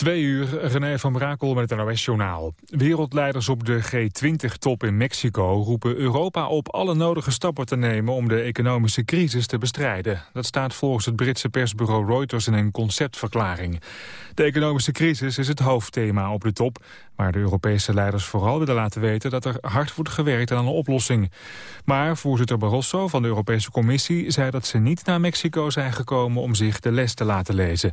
Twee uur, René van Brakel met het NOS-journaal. Wereldleiders op de G20-top in Mexico roepen Europa op alle nodige stappen te nemen om de economische crisis te bestrijden. Dat staat volgens het Britse persbureau Reuters in een conceptverklaring. De economische crisis is het hoofdthema op de top, waar de Europese leiders vooral willen laten weten dat er hard wordt gewerkt aan een oplossing. Maar voorzitter Barroso van de Europese Commissie zei dat ze niet naar Mexico zijn gekomen om zich de les te laten lezen.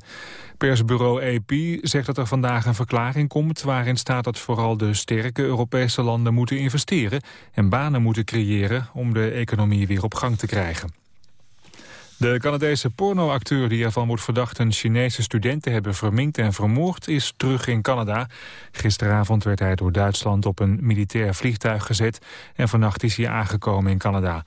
Persbureau AP zegt dat er vandaag een verklaring komt... waarin staat dat vooral de sterke Europese landen moeten investeren... en banen moeten creëren om de economie weer op gang te krijgen. De Canadese pornoacteur die ervan wordt verdacht een Chinese student te hebben verminkt en vermoord is terug in Canada. Gisteravond werd hij door Duitsland op een militair vliegtuig gezet en vannacht is hij aangekomen in Canada.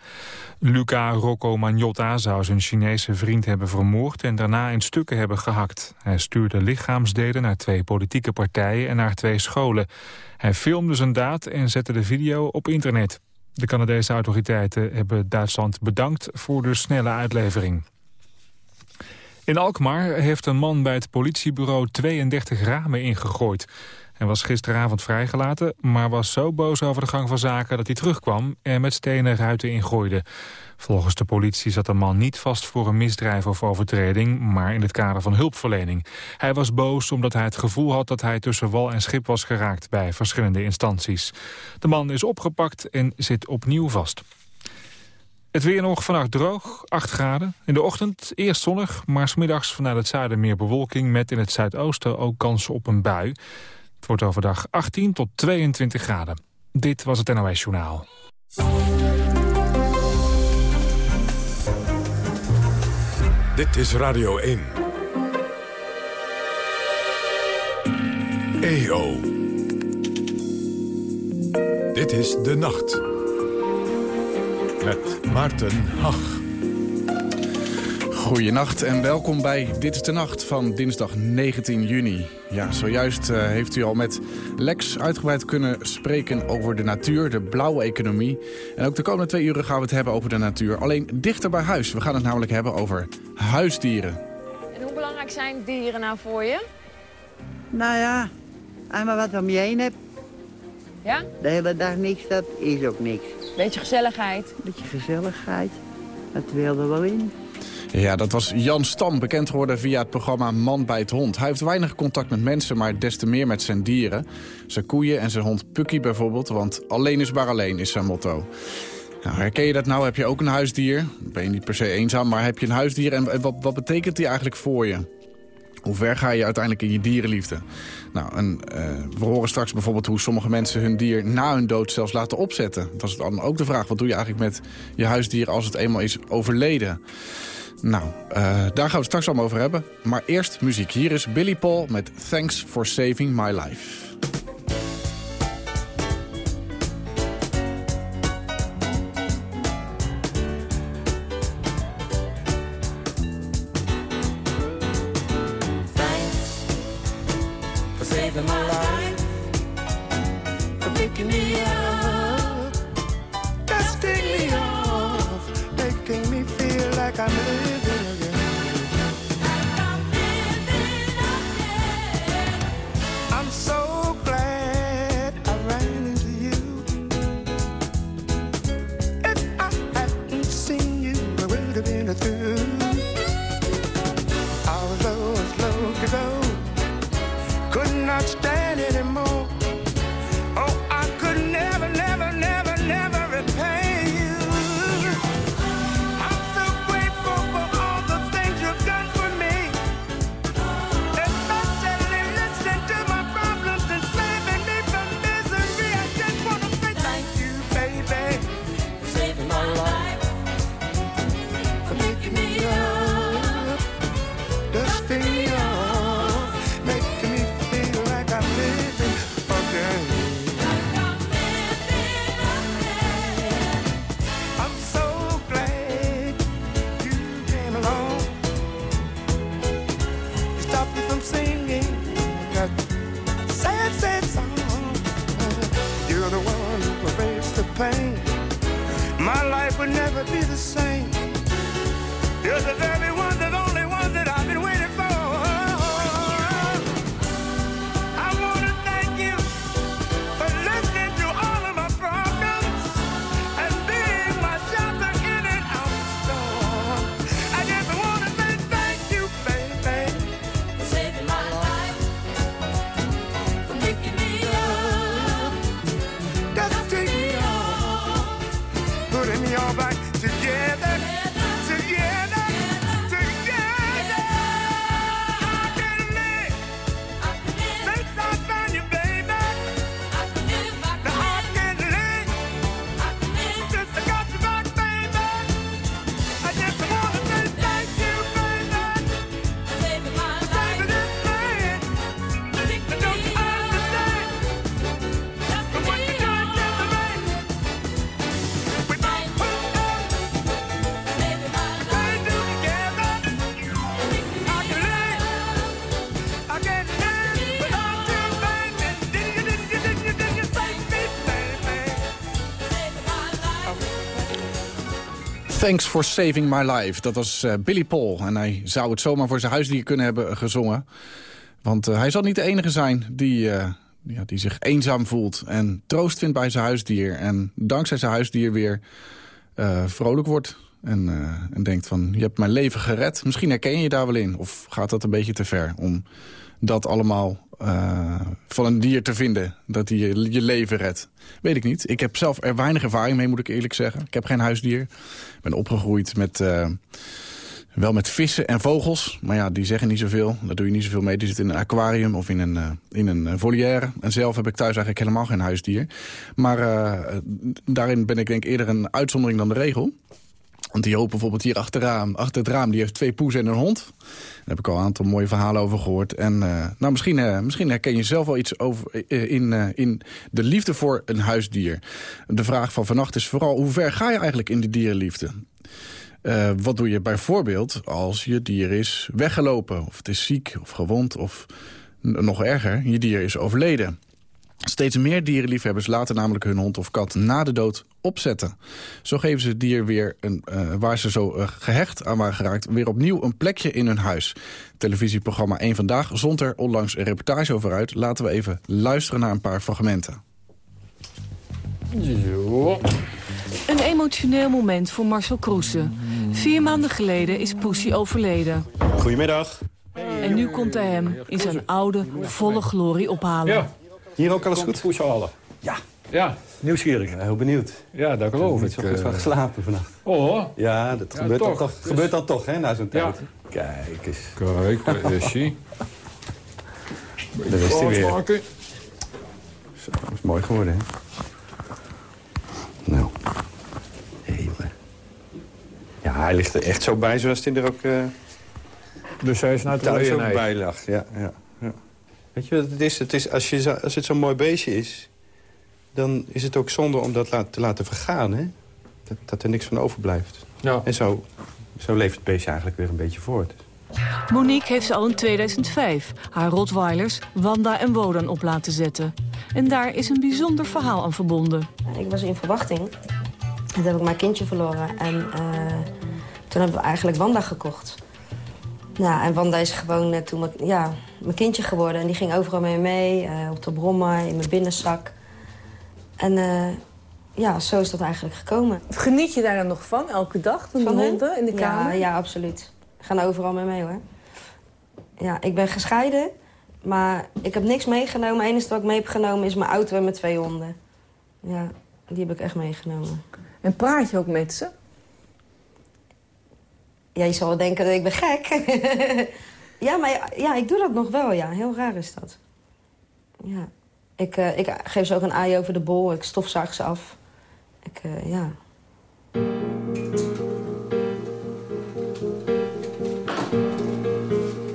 Luca Rocco Magnotta zou zijn Chinese vriend hebben vermoord en daarna in stukken hebben gehakt. Hij stuurde lichaamsdelen naar twee politieke partijen en naar twee scholen. Hij filmde zijn daad en zette de video op internet. De Canadese autoriteiten hebben Duitsland bedankt voor de snelle uitlevering. In Alkmaar heeft een man bij het politiebureau 32 ramen ingegooid. Hij was gisteravond vrijgelaten, maar was zo boos over de gang van zaken dat hij terugkwam en met stenen ruiten ingooide. Volgens de politie zat de man niet vast voor een misdrijf of overtreding, maar in het kader van hulpverlening. Hij was boos omdat hij het gevoel had dat hij tussen wal en schip was geraakt bij verschillende instanties. De man is opgepakt en zit opnieuw vast. Het weer nog vannacht droog, 8 graden. In de ochtend eerst zonnig, maar smiddags vanuit het zuiden meer bewolking... met in het zuidoosten ook kans op een bui. Het wordt overdag 18 tot 22 graden. Dit was het NOS Journaal. Dit is Radio 1. EO. Dit is De Nacht. Met Maarten Hach. Goedenacht en welkom bij Dit is de Nacht van dinsdag 19 juni. Ja, zojuist uh, heeft u al met Lex uitgebreid kunnen spreken over de natuur, de blauwe economie. En ook de komende twee uren gaan we het hebben over de natuur. Alleen dichter bij huis. We gaan het namelijk hebben over huisdieren. En hoe belangrijk zijn dieren nou voor je? Nou ja, einmal wat om je heen hebt. Ja? De hele dag niks, dat is ook niks. Beetje gezelligheid. Beetje gezelligheid, dat wilde wel in. Ja, dat was Jan Stam, bekend geworden via het programma Man bij het Hond. Hij heeft weinig contact met mensen, maar des te meer met zijn dieren. Zijn koeien en zijn hond Pukkie bijvoorbeeld, want alleen is maar alleen is zijn motto. Nou, herken je dat nou? Heb je ook een huisdier? Ben je niet per se eenzaam, maar heb je een huisdier? En wat, wat betekent die eigenlijk voor je? Hoe ver ga je uiteindelijk in je dierenliefde? Nou, en, uh, we horen straks bijvoorbeeld hoe sommige mensen hun dier na hun dood zelfs laten opzetten. Dat is dan ook de vraag, wat doe je eigenlijk met je huisdier als het eenmaal is overleden? Nou, uh, daar gaan we het straks allemaal over hebben. Maar eerst muziek. Hier is Billy Paul met Thanks for Saving My Life. Thanks for saving my life. Dat was uh, Billy Paul. En hij zou het zomaar voor zijn huisdier kunnen hebben gezongen. Want uh, hij zal niet de enige zijn die, ja, die zich eenzaam voelt... en troost vindt bij zijn huisdier. En dankzij zijn huisdier weer vrolijk wordt. En, en denkt van, je hebt mijn leven gered. Misschien herken je je daar wel in. Of gaat dat een beetje te ver om dat allemaal uh, van een dier te vinden. Dat hij je, je, leven redt. Weet ik niet. Ik heb zelf er weinig ervaring mee, moet ik eerlijk zeggen. Ik heb geen huisdier. Ik ben opgegroeid met... Uh, wel met vissen en vogels, maar ja, die zeggen niet zoveel. Daar doe je niet zoveel mee. Die zitten in een aquarium of in een, uh, in een volière. En zelf heb ik thuis eigenlijk helemaal geen huisdier. Maar daarin ben ik denk eerder een uitzondering dan de regel. Want die hoop bijvoorbeeld hier achteraan, achter het raam, die heeft twee poes en een hond. Daar heb ik al een aantal mooie verhalen over gehoord. En uh, nou, misschien, uh, misschien herken je zelf wel iets over, uh, in, in de liefde voor een huisdier. De vraag van vannacht is vooral, hoe ver ga je eigenlijk in de dierenliefde? wat doe je bijvoorbeeld als je dier is weggelopen, of het is ziek of gewond... of nog erger, je dier is overleden. Steeds meer dierenliefhebbers laten namelijk hun hond of kat na de dood opzetten. Zo geven ze het dier weer, een, uh, waar ze zo uh, gehecht aan waren geraakt... weer opnieuw een plekje in hun huis. Televisieprogramma 1 Vandaag zond er onlangs een reportage over uit. Laten we even luisteren naar een paar fragmenten. Zo. Een emotioneel moment voor Marcel Kroesen. Vier maanden geleden is Poesie overleden. Goedemiddag. En nu komt hij hem in zijn oude, volle glorie ophalen. Ja. Hier ook alles goed? Poes halen. Ja. Ja, nieuwsgierig. heel benieuwd. Ja, dat geloof ik. Ik heb niet zo goed van geslapen vannacht. Oh. Ja, dat Ja, gebeurt, toch. Dan toch, Dus- gebeurt dan toch, hè, na zo'n Ja. tijd. Kijk eens, Kijk, daar is hij. daar is hij weer. Maken. Zo, dat is mooi geworden, hè? Nou. Hé, jongen. Ja, hij ligt er echt zo bij zoals hij er ook uh, Dus hij is naar het thuis ook bij lag. Ja, ja. Weet je wat het is? Het is als, je, zo- als het zo'n mooi beestje is... dan is het ook zonde om dat te laten vergaan, hè? Dat, dat er niks van overblijft. Ja. En zo, zo leeft het beestje eigenlijk weer een beetje voort. Monique heeft ze al in 2005 haar Rottweilers Wanda en Wodan op laten zetten. En daar is een bijzonder verhaal aan verbonden. Ik was in verwachting. Toen heb ik mijn kindje verloren. En eh, toen hebben we eigenlijk Wanda gekocht. Nou, en Wanda is gewoon eh, toen mijn, ja, mijn kindje geworden. En die ging overal mee mee. eh, op de brommer, in mijn binnenzak. En eh, ja, zo is dat eigenlijk gekomen. Geniet je daar dan nog van, elke dag, van, Van de honden in de ja, kamer? Ja, absoluut. Gaan overal mee mee, hoor. Ja, ik ben gescheiden. Maar ik heb niks meegenomen. Het enige wat ik mee heb genomen is mijn auto en mijn twee honden. Ja, die heb ik echt meegenomen. En praat je ook met ze? Ja, je wel denken dat ik ben gek. ja, maar ja, ik doe dat nog wel, ja. Heel raar is dat. Ja. Ik, eh, ik geef ze ook een aai over de bol. Ik stofzuig ze af. Ik, eh, ja.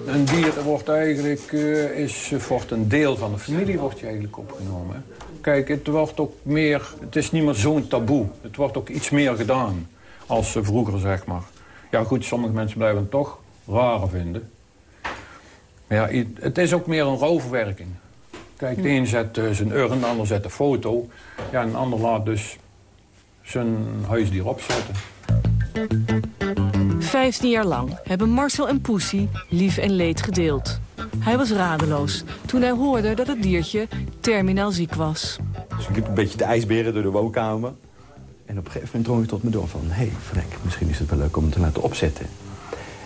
Een dier wordt eigenlijk eh, is, wordt een deel van de familie wordt je eigenlijk opgenomen. Kijk, het wordt ook meer, het is niet meer zo'n taboe. Het wordt ook iets meer gedaan als vroeger, zeg maar. Ja goed, sommige mensen blijven het toch raar vinden. Maar ja, het is ook meer een rouwverwerking. Kijk, de een zet eh, zijn urn, de ander zet een foto. Ja, en de ander laat dus zijn huisdier opzetten. 15 jaar lang hebben Marcel en Poesie lief en leed gedeeld. Hij was radeloos toen hij hoorde dat het diertje terminaal ziek was. Dus ik liep een beetje te ijsberen door de woonkamer. En op een gegeven moment drong ik tot me door van... hé, hey, vrek, misschien is het wel leuk om hem te laten opzetten.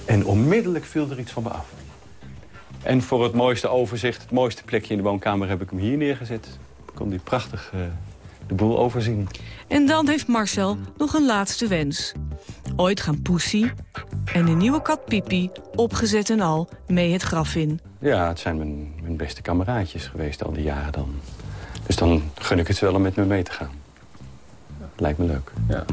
En onmiddellijk viel er iets van me af. En voor het mooiste overzicht, het mooiste plekje in de woonkamer... heb ik hem hier neergezet. Dan kon hij prachtig eh, de boel overzien. En dan heeft Marcel nog een laatste wens. Ooit gaan Poesie en de nieuwe kat Pipi, opgezet en al, mee het graf in. Ja, het zijn mijn, mijn beste kameraadjes geweest al die jaren dan. Dus dan gun ik het ze wel om met me mee te gaan. Lijkt me leuk. Ja.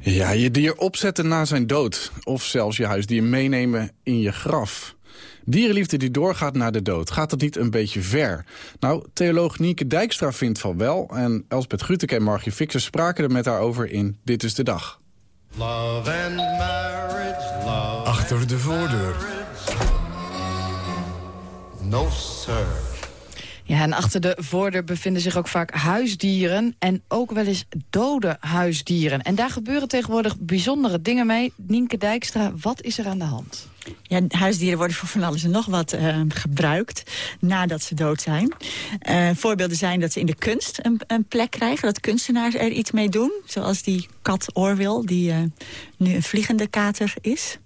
Ja, je dier opzetten na zijn dood. Of zelfs je huisdier meenemen in je graf. Dierenliefde die doorgaat naar de dood. Gaat dat niet een beetje ver? Nou, theoloog Nienke Dijkstra vindt van wel. En Elspeth Gruteke en Margie Fixer spraken er met haar over in Dit is de Dag. Love and marriage, love Achter de voordeur. No, sir. Ja, en achter de voordeur bevinden zich ook vaak huisdieren... en ook wel eens dode huisdieren. En daar gebeuren tegenwoordig bijzondere dingen mee. Nienke Dijkstra, wat is er aan de hand? Ja, huisdieren worden voor van alles en nog wat uh, gebruikt nadat ze dood zijn. Uh, voorbeelden zijn dat ze in de kunst een, een, plek krijgen. Dat kunstenaars er iets mee doen. Zoals die kat Orwell, die uh, nu een vliegende kater is.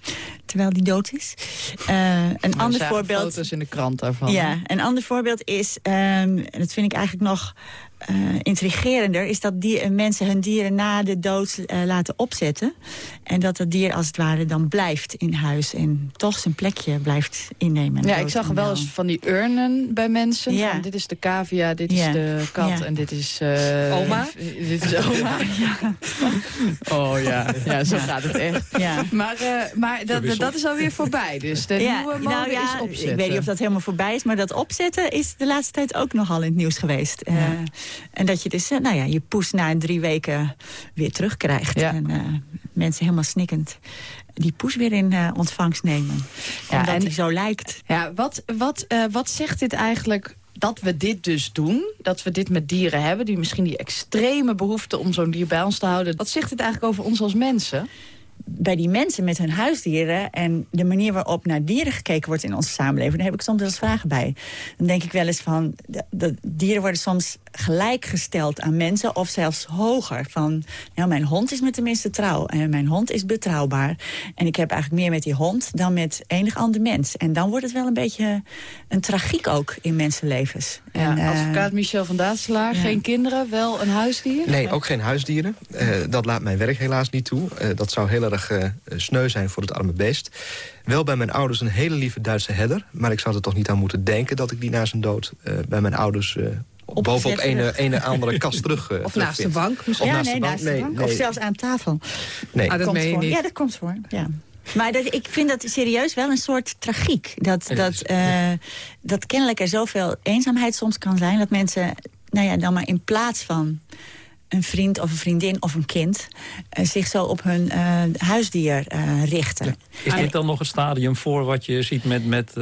Terwijl die dood is. een ander voorbeeld... foto's in de krant daarvan. Ja, een ander voorbeeld is, um, en dat vind ik eigenlijk nog uh, intrigerender... is dat die, mensen hun dieren na de dood uh, laten opzetten. En dat het dier als het ware dan blijft in huis... en toch zijn plekje blijft innemen. Ja, ik zag wel eens van die urnen bij mensen. Ja. Van, dit is de cavia, dit ja. is de kat Ja. en dit is... uh, Oma? Dit is oma. Oh ja, ja zo gaat het echt. Ja. Maar, uh, maar dat, dat is alweer voorbij. Dus de Ja, nieuwe mode nou ja, is opzetten. Ik weet niet of dat helemaal voorbij is, maar dat opzetten is de laatste tijd ook nogal in het nieuws geweest. En dat je dus, uh, nou ja, je poes na drie weken weer terugkrijgt. Ja. En uh, mensen helemaal snikkend die poes weer in uh, ontvangst nemen. Ja, omdat hij zo lijkt. Ja, wat, wat, uh, wat zegt dit eigenlijk dat we dit dus doen? Dat we dit met dieren hebben, die misschien die extreme behoefte om zo'n dier bij ons te houden. Wat zegt dit eigenlijk over ons als mensen? bij die mensen met hun huisdieren... en de manier waarop naar dieren gekeken wordt in onze samenleving... daar heb ik soms wel eens vragen bij. Dan denk ik wel eens van... De, de dieren worden soms gelijkgesteld aan mensen... of zelfs hoger. Van, nou, mijn hond is me tenminste trouw. En mijn hond is betrouwbaar. En ik heb eigenlijk meer met die hond dan met enig ander mens. En dan wordt het wel een beetje een tragiek ook in mensenlevens. Ja, en, uh, advocaat Michel van Daatselaar, ja. geen kinderen, wel een huisdier? Nee, ook geen huisdieren. Uh, dat laat mijn werk helaas niet toe. Uh, dat zou heel erg uh, sneu zijn voor het arme beest. Wel bij mijn ouders een hele lieve Duitse herder. Maar ik zou er toch niet aan moeten denken dat ik die na zijn dood... uh, bij mijn ouders uh, bovenop een, een andere kast terug uh, Of naast de bank misschien? Ja, nee, naast de bank. Nee, of zelfs aan tafel. Nee. Ah, dat komt voor. niet. Ja, dat komt voor. Ja. Maar dat, ik vind dat serieus wel een soort tragiek. Dat, dat, uh, dat kennelijk er zoveel eenzaamheid soms kan zijn... dat mensen nou ja, dan maar in plaats van een vriend of een vriendin of een kind... Uh, zich zo op hun uh, huisdier uh, richten. Ja. Is dit dan nog het stadium voor wat je ziet met... met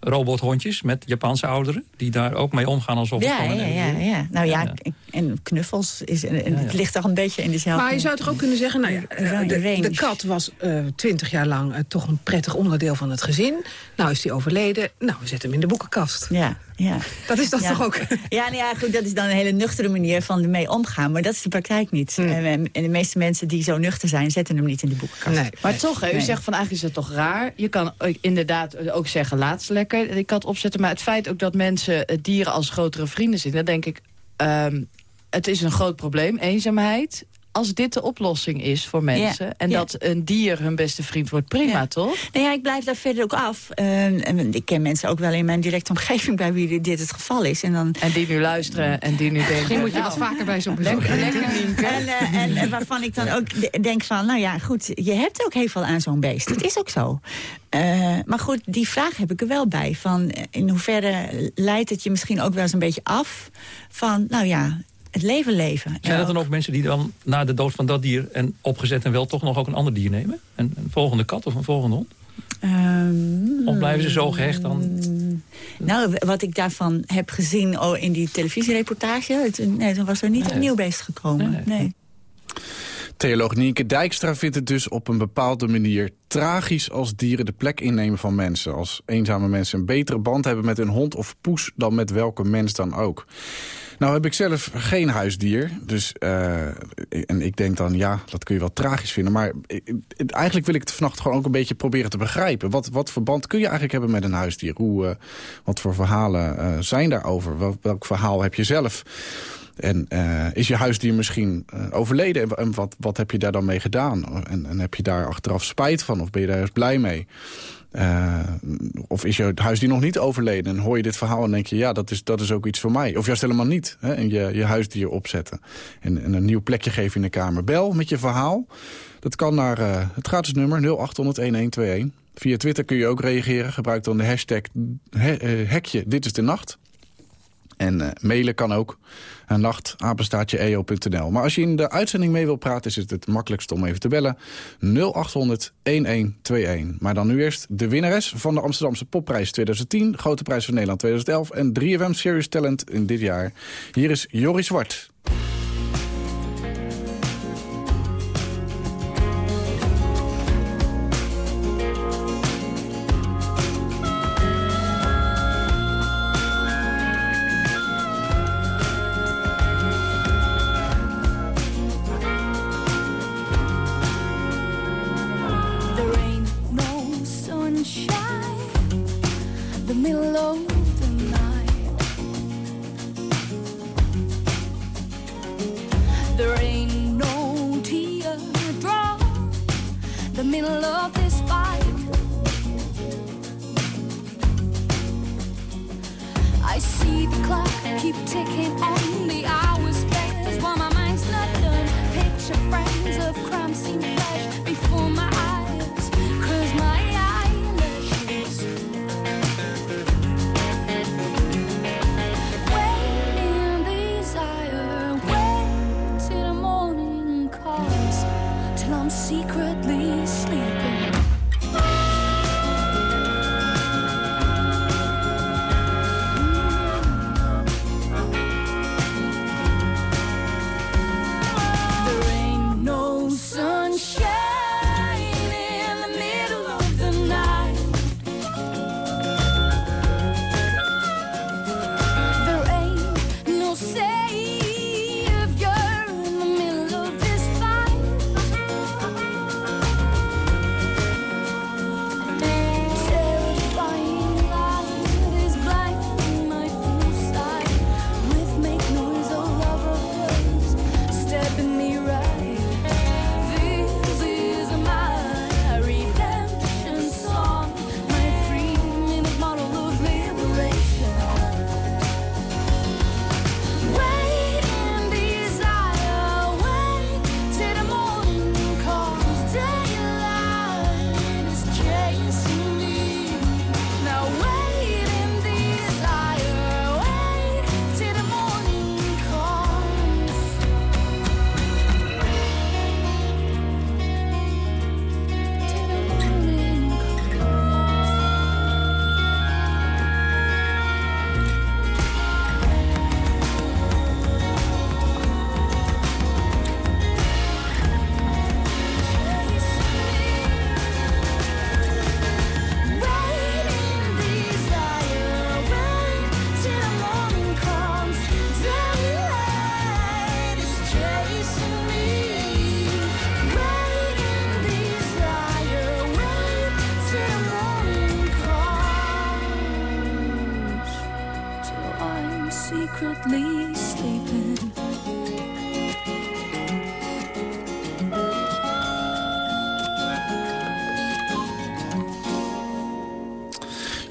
robothondjes met Japanse ouderen... die daar ook mee omgaan alsof ja, het ja, ja, ja. Nou ja, en knuffels, is, en, ja, het ligt toch een beetje in dezelfde... Maar je zou toch ook kunnen zeggen... Nou ja, de, de, kat was twintig uh, jaar lang uh, toch een prettig onderdeel van het gezin. Nou is die overleden. Nou, we zetten hem in de boekenkast. Ja, ja. Dat is dat ja. toch ook? Ja, nou ja, goed, dat is dan een hele nuchtere manier van ermee omgaan. Maar dat is de praktijk niet. Hmm. En, en de meeste mensen die zo nuchter zijn... zetten hem niet in de boekenkast. Nee. Maar toch, hè, u nee. zegt van eigenlijk is het toch raar. Je kan inderdaad ook zeggen, laat ze lekker die kat opzetten. Maar het feit ook dat mensen dieren als grotere vrienden zien... dan denk ik, um, het is een groot probleem, eenzaamheid als dit de oplossing is voor mensen... Ja, en ja. dat een dier hun beste vriend wordt, prima, ja. toch? Nou ja, ik blijf daar verder ook af. Uh, en ik ken mensen ook wel in mijn directe omgeving... bij wie dit het geval is. En, dan... en die nu luisteren en die nu denken... Misschien moet je nou, wat vaker bij zo'n bezoek. Lekker, lekker en, uh, en, en, waarvan ik dan ook denk van... nou ja, goed, je hebt ook heel veel aan zo'n beest. Dat is ook zo. Uh, maar goed, die vraag heb ik er wel bij. Van in hoeverre leidt het je misschien ook wel eens een beetje af... van, nou ja, het leven leven. Zijn er dan ook mensen die dan na de dood van dat dier... en opgezet en wel toch nog ook een ander dier nemen? Een, een volgende kat of een volgende hond? Um, of blijven ze zo gehecht dan? Nou, wat ik daarvan heb gezien oh, in die televisiereportage... Het, nee, toen was er niet nee. een nieuw beest gekomen. Nee. nee. Theoloog Nienke Dijkstra vindt het dus op een bepaalde manier tragisch als dieren de plek innemen van mensen. Als eenzame mensen een betere band hebben met een hond of poes dan met welke mens dan ook. Nou heb ik zelf geen huisdier. Dus, uh, en ik denk dan, ja, dat kun je wel tragisch vinden. Maar eigenlijk wil ik het vannacht gewoon ook een beetje proberen te begrijpen. Wat, wat verband kun je eigenlijk hebben met een huisdier? Hoe, uh, wat voor verhalen uh, zijn daarover? Wel, welk verhaal heb je zelf? En uh, is je huisdier misschien uh, overleden? En, wat, wat heb je daar dan mee gedaan? En, en heb je daar achteraf spijt van? Of ben je daar juist blij mee? Uh, of is je huisdier nog niet overleden? En hoor je dit verhaal en denk je, ja, dat is, dat is ook iets voor mij. Of juist helemaal niet. Hè? En je, je huisdier opzetten. En, en een nieuw plekje geven in de kamer. Bel met je verhaal. Dat kan naar het gratis nummer 0800-1121. Via Twitter kun je ook reageren. Gebruik dan de hashtag he, hekje Dit is de Nacht. En mailen kan ook. nachtapenstaatje.eo.nl. Maar als je in de uitzending mee wil praten... is het het makkelijkst om even te bellen. 0800-1121. Maar dan nu eerst de winnares van de Amsterdamse Popprijs 2010... Grote Prijs van Nederland 2011 en 3FM Serious Talent in dit jaar. Hier is Joris Zwart.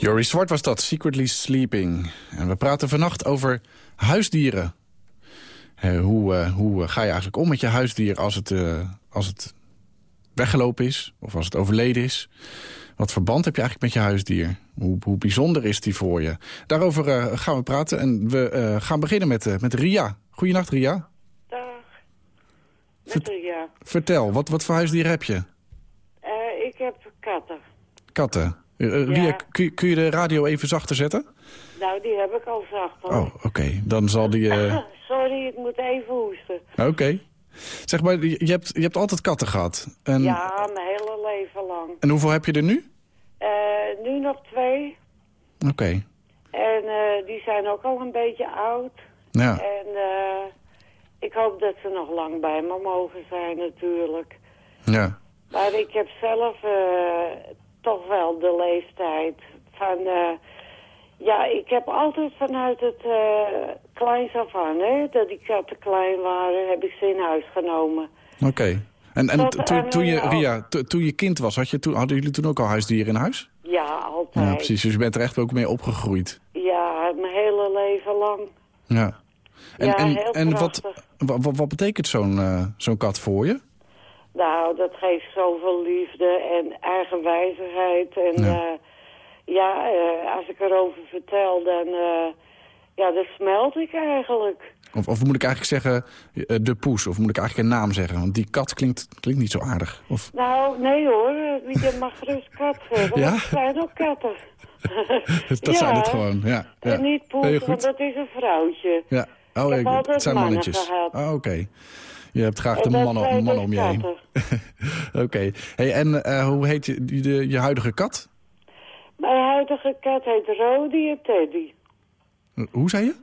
Jory Zwart was dat, Secretly Sleeping. En we praten vannacht over huisdieren. hoe, uh, hoe ga je eigenlijk om met je huisdier als het, uh, als het weggelopen is? Of als het overleden is? Wat verband heb je eigenlijk met je huisdier? Hoe, hoe bijzonder is die voor je? Daarover gaan we praten en we gaan beginnen met, met Ria. Goedenacht, Ria. Dag. Met Ria. Vertel, wat, wat voor huisdier heb je? ik heb katten. Katten? Uh, Ria, kun, kun, je de radio even zachter zetten? Nou, die heb ik al zachter. Oh, oké. Dan zal die... Uh... Sorry, ik moet even hoesten. Oké. Zeg maar, je hebt, je hebt altijd katten gehad. En... Ja, mijn hele leven lang. En hoeveel heb je er nu? Uh, nu nog twee. Oké. En die zijn ook al een beetje oud. Ja. En ik hoop dat ze nog lang bij me mogen zijn natuurlijk. Ja. Maar ik heb zelf toch wel de leeftijd van... Uh, ja, ik heb altijd vanuit het uh, kleins af aan, hè, dat die katten klein waren, heb ik ze in huis genomen. Oké. En, en toen je, Ria, toen je kind was, had je toen, hadden jullie toen ook al huisdieren in huis? Ja, altijd. Ja, precies. Dus je bent er echt ook mee opgegroeid. Ja, mijn hele leven lang. Ja. En, ja, en, en wat, wat, wat betekent zo'n uh, zo'n kat voor je? Nou, dat geeft zoveel liefde en eigenwijzigheid. En ja, ja uh, als ik erover vertel, dan... Uh, Ja, dat smelt ik eigenlijk. Of, of moet ik eigenlijk zeggen eh, de poes? Of moet ik eigenlijk een naam zeggen? Want die kat klinkt, klinkt niet zo aardig. Of... Nou, nee hoor. Je mag gerust kat zeggen. Ja? Dat zijn ook katten. dat zijn het gewoon, ja. ja. En niet poes, want dat is een vrouwtje. Ja. Oh, Ik het zijn mannetjes. Oh, oké. Je hebt graag de mannen, mannen om je heen. Oké. Hey, en eh, hoe heet je, de, je huidige kat? Mijn huidige kat heet Rodi en Teddy. Hoe zei je?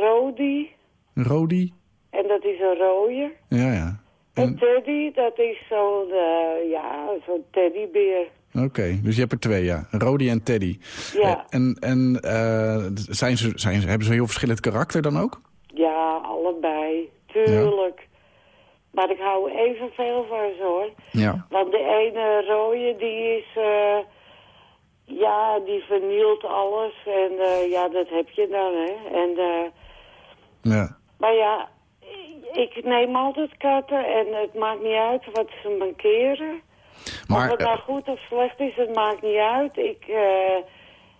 Rodi, Rodi? en dat is een rooie. Ja, ja. En Teddy, dat is zo'n, eh, ja, zo'n teddybeer. Oké, dus je hebt er twee, ja. Rodi en Teddy. Ja. Eh, En, en zijn ze, zijn ze, hebben ze heel verschillend karakter dan ook? Ja, allebei. Tuurlijk. Maar ik hou evenveel van ze, hoor. Ja. Want de ene rode, die is... eh, ja, die vernielt alles. En eh, ja, dat heb je dan, hè. En, eh, Ja. maar ja, ik neem altijd katten. En het maakt niet uit wat ze mankeren. Maar, of het nou goed of slecht is, het maakt niet uit. Ik eh,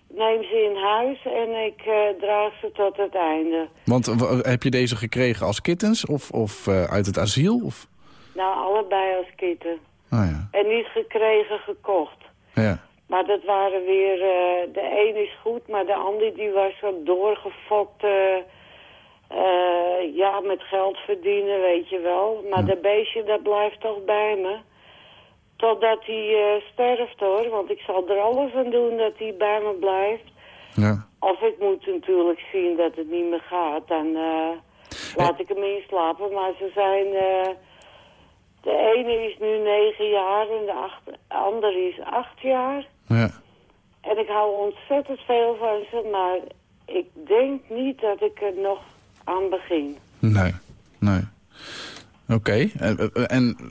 neem ze in huis en ik eh, draag ze tot het einde. Want w- heb je deze gekregen als kittens of, of eh, uit het asiel? Of? Nou, allebei als kitten. Ah ja. En niet gekregen, gekocht. ja. Maar dat waren weer... eh, de een is goed, maar de ander die was zo doorgefokt... eh, eh, ja, met geld verdienen, weet je wel. Maar dat beestje, dat blijft toch bij me. Totdat hij eh, sterft, hoor. Want ik zal er alles aan doen dat hij bij me blijft. Ja. Of ik moet natuurlijk zien dat het niet meer gaat. Dan eh, laat ik hem inslapen. Maar ze zijn... eh, de ene is nu negen jaar en de acht- andere is acht jaar. Ja. En ik hou ontzettend veel van ze, maar ik denk niet dat ik er nog aan begin. Nee, nee. Oké, en, en eh,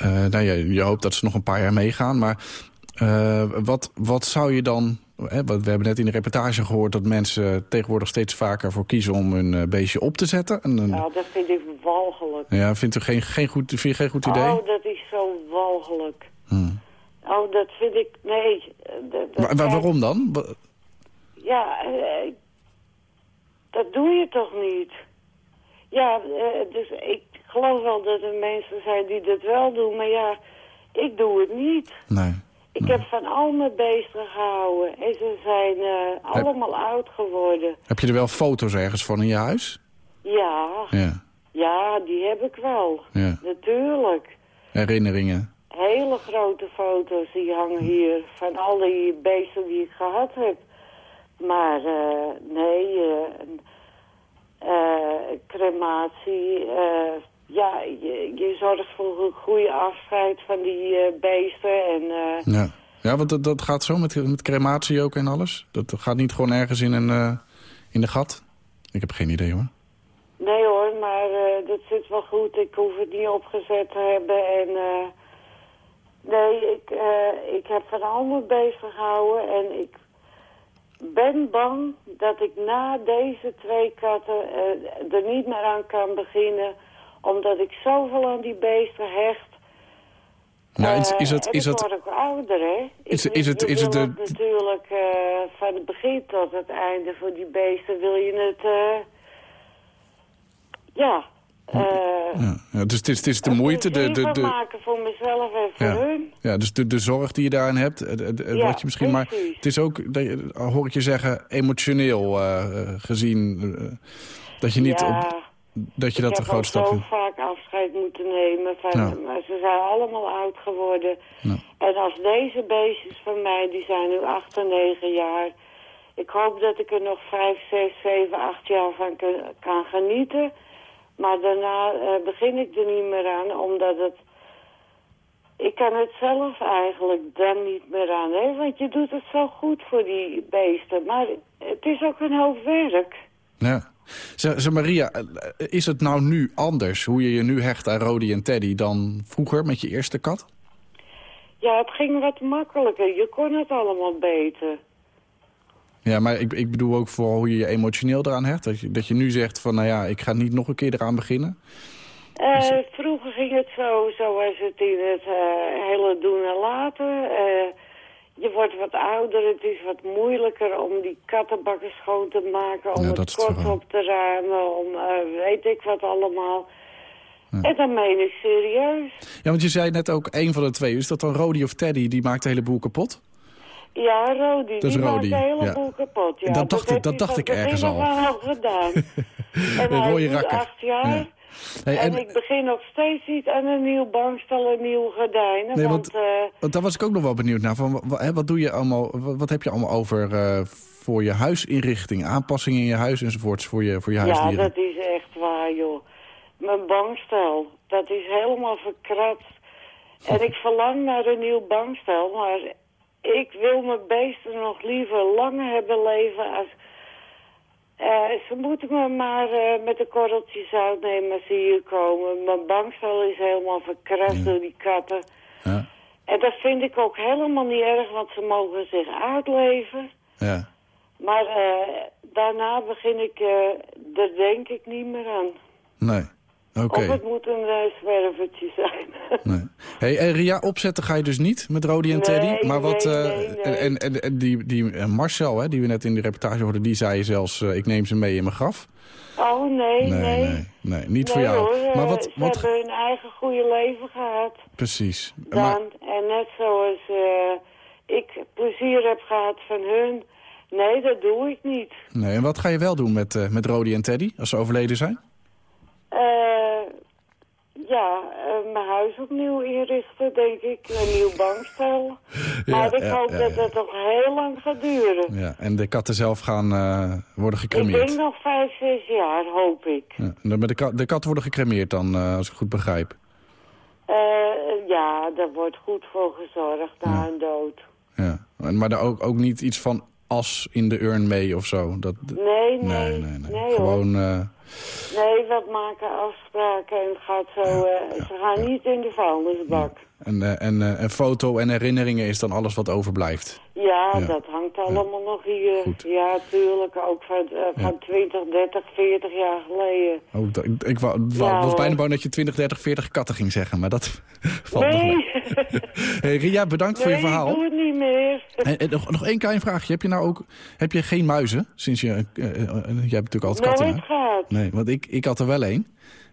nou ja, je hoopt dat ze nog een paar jaar meegaan, maar eh, wat, wat zou je dan... We hebben net in de reportage gehoord dat mensen tegenwoordig steeds vaker voor kiezen om hun eh, beestje op te zetten. En, een- Nou, dat vind ik walgelijk. ja, vindt u geen, geen goed, vind je geen goed idee? Oh, dat is zo walgelijk. Hmm. Oh, dat vind ik... Nee. eh, dat- dat- Wa- wa- waarom dan? Ja, eh, dat doe je toch niet? Ja, eh, dus ik geloof wel dat er mensen zijn die dat wel doen, maar ja, ik doe het niet. Nee. Ik heb van al mijn beesten gehouden en ze zijn eh, allemaal oud geworden. Heb je er wel foto's ergens van in je huis? Ja, Ja, ja, die heb ik wel. ja. Natuurlijk. Herinneringen. Hele grote foto's die hangen hier van al die beesten die ik gehad heb. Maar eh, nee, eh, eh, crematie, eh, ja, je, je zorgt voor een goede afscheid van die eh, beesten. En, eh, Ja, ja want dat, dat gaat zo met, met crematie ook en alles? Dat gaat niet gewoon ergens in, een, eh, in de gat? Ik heb geen idee hoor. Nee hoor, maar dat zit wel goed. Ik hoef het niet opgezet te hebben. En eh, nee, ik, eh, ik heb van al beesten gehouden. En ik ben bang dat ik na deze twee katten er niet meer aan kan beginnen. Omdat ik zoveel aan die beesten hecht. Nou, is, Eh, is het, en is word ook ouder, hè? Is- het- is het natuurlijk eh, van het begin tot het einde voor die beesten wil je het... eh, ja, ja, dus het is, het is de moeite, de, de, de, maken voor mezelf en voor ja, hun. ja, dus de, de zorg die je daarin hebt, Ja, wat je misschien, maar het is ook, dat je, hoor ik je zeggen, emotioneel gezien, dat je niet, ja, op, dat je dat een ik groot heb al stap zo vaak afscheid moeten nemen. Van, Ja. Maar ze zijn allemaal oud geworden. En als deze beestjes van mij, die zijn nu 8 en 9 jaar... Ik hoop dat ik er nog 5, 6, 7, 8 jaar van kan, kan genieten. Maar daarna eh, begin ik er niet meer aan, omdat het... Ik kan het zelf eigenlijk dan niet meer aan, hè? Want je doet het zo goed voor die beesten. Maar het is ook een hoop werk. Ja. Zeg Maria, eh, is het nou nu anders, hoe je je nu hecht aan Rodi en Teddy, dan vroeger met je eerste kat? Ja, het ging wat makkelijker. Je kon het allemaal beter. Ja, maar ik, ik bedoel ook voor hoe je je emotioneel eraan hecht. Dat je, dat je nu zegt van, nou ja, ik ga niet nog een keer eraan beginnen. Eh, vroeger ging het zo zoals het in het eh, hele doen en laten. Eh, je wordt wat ouder, het is wat moeilijker om die kattenbakken schoon te maken, om Ja, dat het kort op te ruimen, om eh, weet ik wat allemaal. En dan meen ik serieus. Ja, want je zei net ook één van de twee. Is dat dan Rodi of Teddy? Die maakt de hele boel kapot? Ja, Rodi, Dat is die maakt de hele ja. boel kapot. Ja, Dat dacht ik- heeft dat dacht ik begin ergens al. aan al gedaan. en hij is acht jaar. Ja. Hey, en, en- ik begin nog steeds niet aan een nieuw bankstel en nieuwe gordijnen. Nee, want, want, eh, want daar was ik ook nog wel benieuwd naar. Van, wa- hè, wat, doe je allemaal, wat, wat heb je allemaal over eh, voor je huisinrichting? Aanpassingen in je huis enzovoorts voor je, voor je ja, huisdieren? dat is echt waar, joh. Mijn bankstel, dat is helemaal verkratst. En ik verlang naar een nieuw bankstel, maar ik wil mijn beesten nog liever langer hebben leven als... Eh, ze moeten me maar eh, met een korreltje zout nemen als ze hier komen. Mijn bankstel is helemaal verkrast door die katten. Ja. En dat vind ik ook helemaal niet erg, want ze mogen zich uitleven. Ja. Maar eh, daarna begin ik, daar denk ik niet meer aan. Nee. Oké. Of het moet een eh, zwervertje zijn. Nee. Hey, en Ria, opzetten ga je dus niet met Rodi en Nee, Teddy. Maar wat, nee, eh, nee, nee. En, en, en die, die eh, Marcel, hè, die we net in de reportage hoorden, die zei zelfs: eh, ik neem ze mee in mijn graf. oh, nee, nee. nee, nee, nee, niet voor Nee, jou. hoor, maar wat, ze wat hebben hun eigen goede leven gehad. precies. Dan, Maar, en net zoals ik plezier heb gehad van hun. Nee, dat doe ik niet. nee, en wat ga je wel doen met, met Rodi en Teddy als ze overleden zijn? Eh, ja, eh, mijn huis opnieuw inrichten, denk ik. Een nieuw bankstel. Ja, maar ik ja, hoop ja, dat dat nog heel lang gaat duren. Ja, en de katten zelf gaan eh, worden Ik gecremeerd. denk nog vijf, zes jaar, hoop ik. Ja, de, de, ka- de katten worden gecremeerd dan, als ik goed begrijp. Ja, daar wordt goed voor gezorgd na hun dood. Ja. En- Maar daar ook, ook niet iets van as in de urn mee of zo? Dat, Nee, nee, nee, nee. nee. nee. Gewoon... Nee, we maken afspraken en het gaat zo... eh, ze gaan niet in de vuilnisbak. En, eh, en eh, een foto en herinneringen is dan alles wat overblijft. Ja, dat hangt allemaal nog hier. Ja, tuurlijk. Ook van, van 20, 30, 40 jaar geleden. Oh, dat- ik was bijna bang dat je 20, 30, 40 katten ging zeggen. Maar dat valt nog mee. Hey, Ria, bedankt voor je verhaal. ik doe het niet meer. En, en nog, nog één klein vraagje. Heb je nou ook heb je geen muizen? Sinds je, eh, jij hebt natuurlijk altijd katten. Nooit gehad. Nee, want ik, ik had er wel één.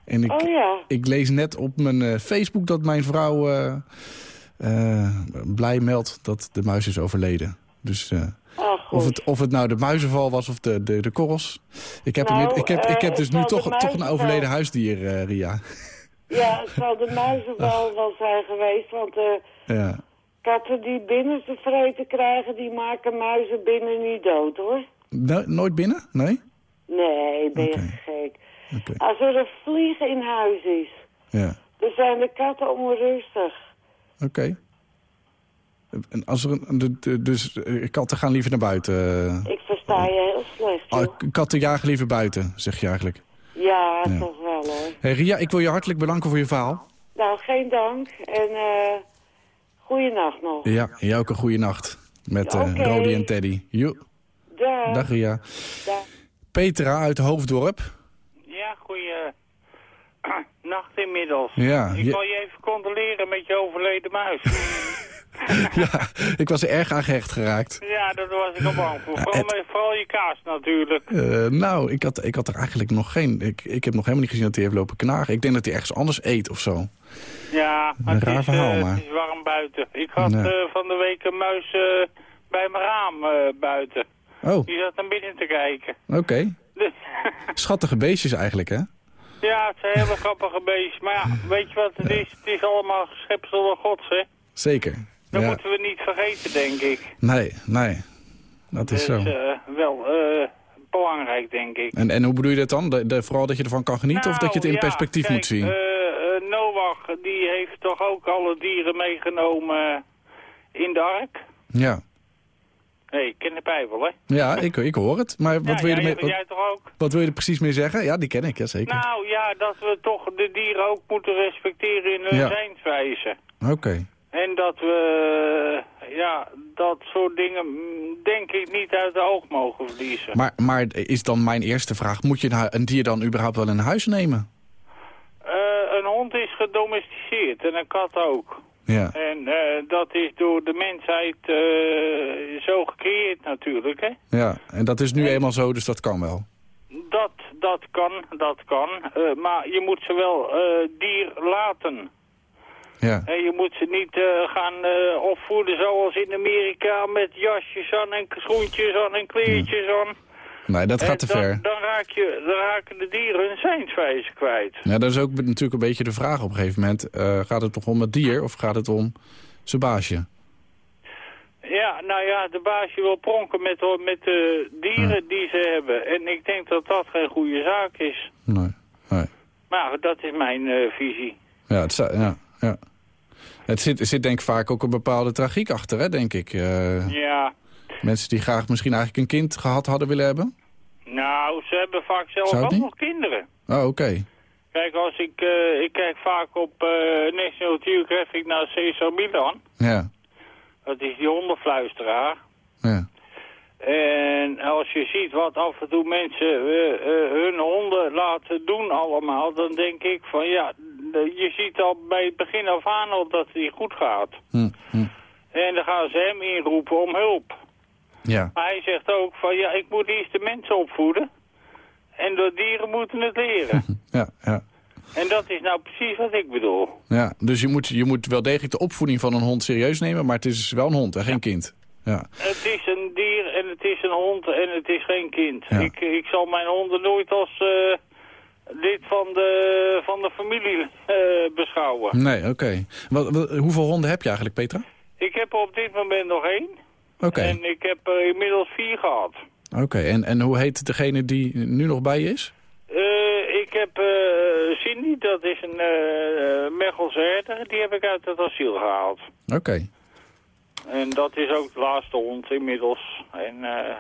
En ik, Oh ja. ik lees net op mijn eh, Facebook dat mijn vrouw eh, eh, blij meldt dat de muis is overleden. Dus goed. of, het, of het nou de muizenval was of de, de, de korrels. Ik heb, Nou, ik heb, ik heb dus nu toch, toch een muizenval- overleden huisdier, Ria. Ja, het zal de muizen wel, zijn geweest, want... Ja. Katten die binnen te vreten krijgen, die maken muizen binnen niet dood, hoor. No- nooit binnen? Nee? Nee, ben je gek. Als er een vlieg in huis is, Ja. dan zijn de katten onrustig. Oké. En als er een, dus eh, katten gaan liever naar buiten. Ik versta je heel slecht, k- katten jagen liever buiten, zeg je eigenlijk. Ja, Ja. toch wel, hoor. Hey, Ria, ik wil je hartelijk bedanken voor je verhaal. Nou, geen dank. En eh goeienacht nog. Ja, jou ook een goede nacht. Met eh. Rodi en Teddy. Jo. Dag. Dag Ria. Dag. Petra uit Hoofddorp. Ja, goeie nacht inmiddels. Ja, Ik wil je even condoleren met je overleden muis. ja, ik was er erg aan gehecht geraakt. ja, daar was ik al bang voor. Vooral, je kaas natuurlijk. Eh, nou, ik had, ik had er eigenlijk nog geen... Ik, ik heb nog helemaal niet gezien dat hij heeft lopen knagen. Ik denk dat hij ergens anders eet of zo. Ja, maar Een het, raar is, verhaal, eh, maar. het is warm buiten. Ik had Nee. eh, van de week een muis eh, bij mijn raam eh, buiten. Oh, Die zat naar binnen te kijken. oké. Dus, Schattige beestjes eigenlijk, hè? ja, het zijn hele grappige beestjes. Maar ja, weet je wat het is? Het is allemaal schepselen gods, hè? Zeker. Dat Ja. moeten we niet vergeten, denk ik. Nee, nee. Dat is dus zo. eh, wel eh, belangrijk, denk ik. En, en hoe bedoel je dat dan? De, de- vooral dat je ervan kan genieten of dat je het in Nou, ja, perspectief kijk, moet zien? eh, eh, Noach, die heeft toch ook alle dieren meegenomen in de ark? Ja, Hey, ik ken de Bijbel, hè? ja ik, ik hoor het. Maar wat, ja, wil je jij, ermee, jij wat, toch ook? wat wil je er precies mee zeggen? Ja, die ken ik, ja, zeker. Nou ja, dat we toch de dieren ook moeten respecteren in hun Ja. zijnswijze. Oké. En dat we, ja, dat soort dingen, mm, denk ik, niet uit de oog mogen verliezen. Maar, maar is dan mijn eerste vraag, moet je een, dier dan überhaupt wel in huis nemen? Eh, een hond is gedomesticeerd en een kat ook. Ja. En eh, dat is door de mensheid eh, zo gecreëerd natuurlijk, hè. Ja, en dat is nu eenmaal zo, dus dat kan wel. Dat, dat kan, dat kan. Eh, maar je moet ze wel dier laten. Ja. En je moet ze niet gaan opvoeden zoals in Amerika met jasjes aan en schoentjes aan en kleertjes aan. Nee, dat gaat te dan, ver. Dan, raak je, dan raken de dieren hun zijnswijze kwijt. Ja, dat is ook natuurlijk een beetje de vraag op een gegeven moment. eh, gaat het toch om het dier of gaat het om zijn baasje? Ja, nou ja, de baasje wil pronken met, met de dieren die ze hebben. En ik denk dat dat geen goede zaak is. Nee, nee. Maar dat is mijn eh, visie. Ja, het, ja, ja. het zit, zit denk ik vaak ook een bepaalde tragiek achter, hè, denk ik. Eh, Ja, Mensen die graag misschien eigenlijk een kind gehad hadden willen hebben. nou, ze hebben vaak zelf ook niet? nog kinderen. Oh, oké. Kijk, als ik, eh, ik kijk vaak op eh, National Geographic naar Cesar Milan. Ja, Dat is die hondenfluisteraar. ja. En als je ziet wat af en toe mensen eh, hun honden laten doen allemaal, dan denk ik van ja, je ziet al bij het begin af aan al dat het niet goed gaat. Hm, hm. En dan gaan ze hem inroepen om hulp. Ja, Maar hij zegt ook van ja, ik moet eerst de mensen opvoeden. En de dieren moeten het leren. ja, ja. en dat is nou precies wat ik bedoel. ja. Dus je moet, je moet wel degelijk de opvoeding van een hond serieus nemen, maar het is wel een hond en geen kind. Ja, Het is een dier en het is een hond en het is geen kind. Ja. Ik, ik zal mijn honden nooit als eh, lid van de, van de familie eh, beschouwen. nee, oké. Wat, wat- Hoeveel honden heb je eigenlijk, Petra? Ik heb er op dit moment nog één. Oké, En ik heb er inmiddels vier gehad. oké. En, en hoe heet degene die nu nog bij je is? Eh, ik heb eh, Cindy, dat is een uh, Mechelse herder. Die heb ik uit het asiel gehaald. Oké. En dat is ook de laatste hond inmiddels. En, eh,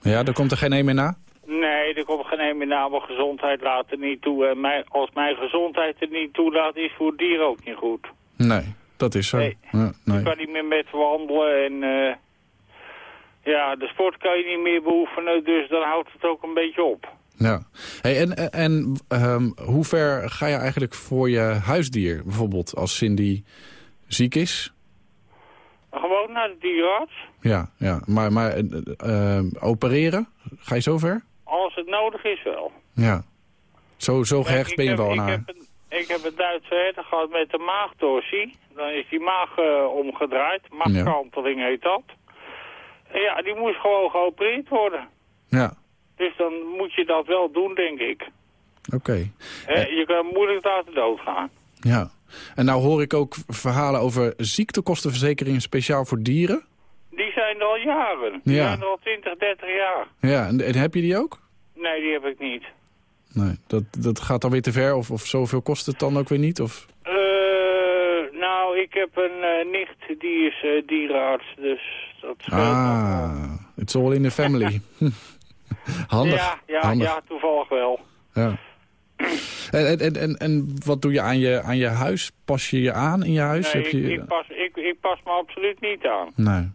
Ja, daar komt er geen een meer na? nee, er komt geen een meer na. Mijn gezondheid laat er niet toe. En mijn, als mijn gezondheid er niet toe laat, is voor het dier ook niet goed. Nee, dat is zo. Nee. Ja, nee. Je kan niet meer met wandelen en... ja, de sport kan je niet meer beoefenen, dus dan houdt het ook een beetje op. Ja. Hey, en en, ehm, hoe ver ga je eigenlijk voor je huisdier? Bijvoorbeeld als Cindy ziek is? Gewoon naar de dierenarts. Ja, ja. maar, maar eh, eh, ehm, opereren? Ga je zo ver? Als het nodig is wel. Ja. Zo, zo gehecht ben je wel aan ik haar. heb, een, ik heb een Duitse herder gehad met de maagtorsie. Dan is die maag eh, omgedraaid. Maagkanteling heet dat. Ja, die moest gewoon geopereerd worden. Ja, Dus dan moet je dat wel doen, denk ik. oké. Hè, Je kan moeilijk laten doodgaan. Ja. En nou hoor ik ook verhalen over ziektekostenverzekeringen speciaal voor dieren. Die zijn er al jaren. Die Ja. zijn er al 20, 30 jaar. Ja, en, en heb je die ook? Nee, die heb ik niet. Nee, dat, dat gaat dan weer te ver of, of zoveel kost het dan ook weer niet? Of... Ik heb een eh, nicht, die is eh, dierenarts, dus dat scheelt. Ah, it's all in the family. handig, Ja, ja, handig. ja, toevallig wel. Ja. En, en- en, en, wat doe je aan, je aan je huis? Pas je je aan in je huis? Nee, Heb je... ik, ik, pas, ik, ik pas me absoluut niet aan. Nee.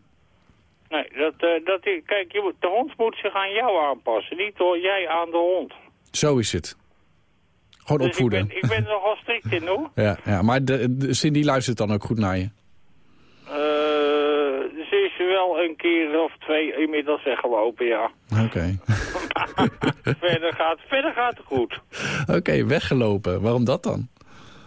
Nee, dat, eh, dat, kijk, je, moet- de hond moet zich aan jou aanpassen, niet door jij aan de hond. Zo is het. Gewoon dus opvoeden. Ik ben, ik ben er nogal strikt in, hoor. Ja, ja, maar de, de Cindy luistert dan ook goed naar je. Eh, ze is wel een keer of twee inmiddels weggelopen, ja. Oké. verder, gaat, verder gaat het goed. Oké, weggelopen. Waarom dat dan?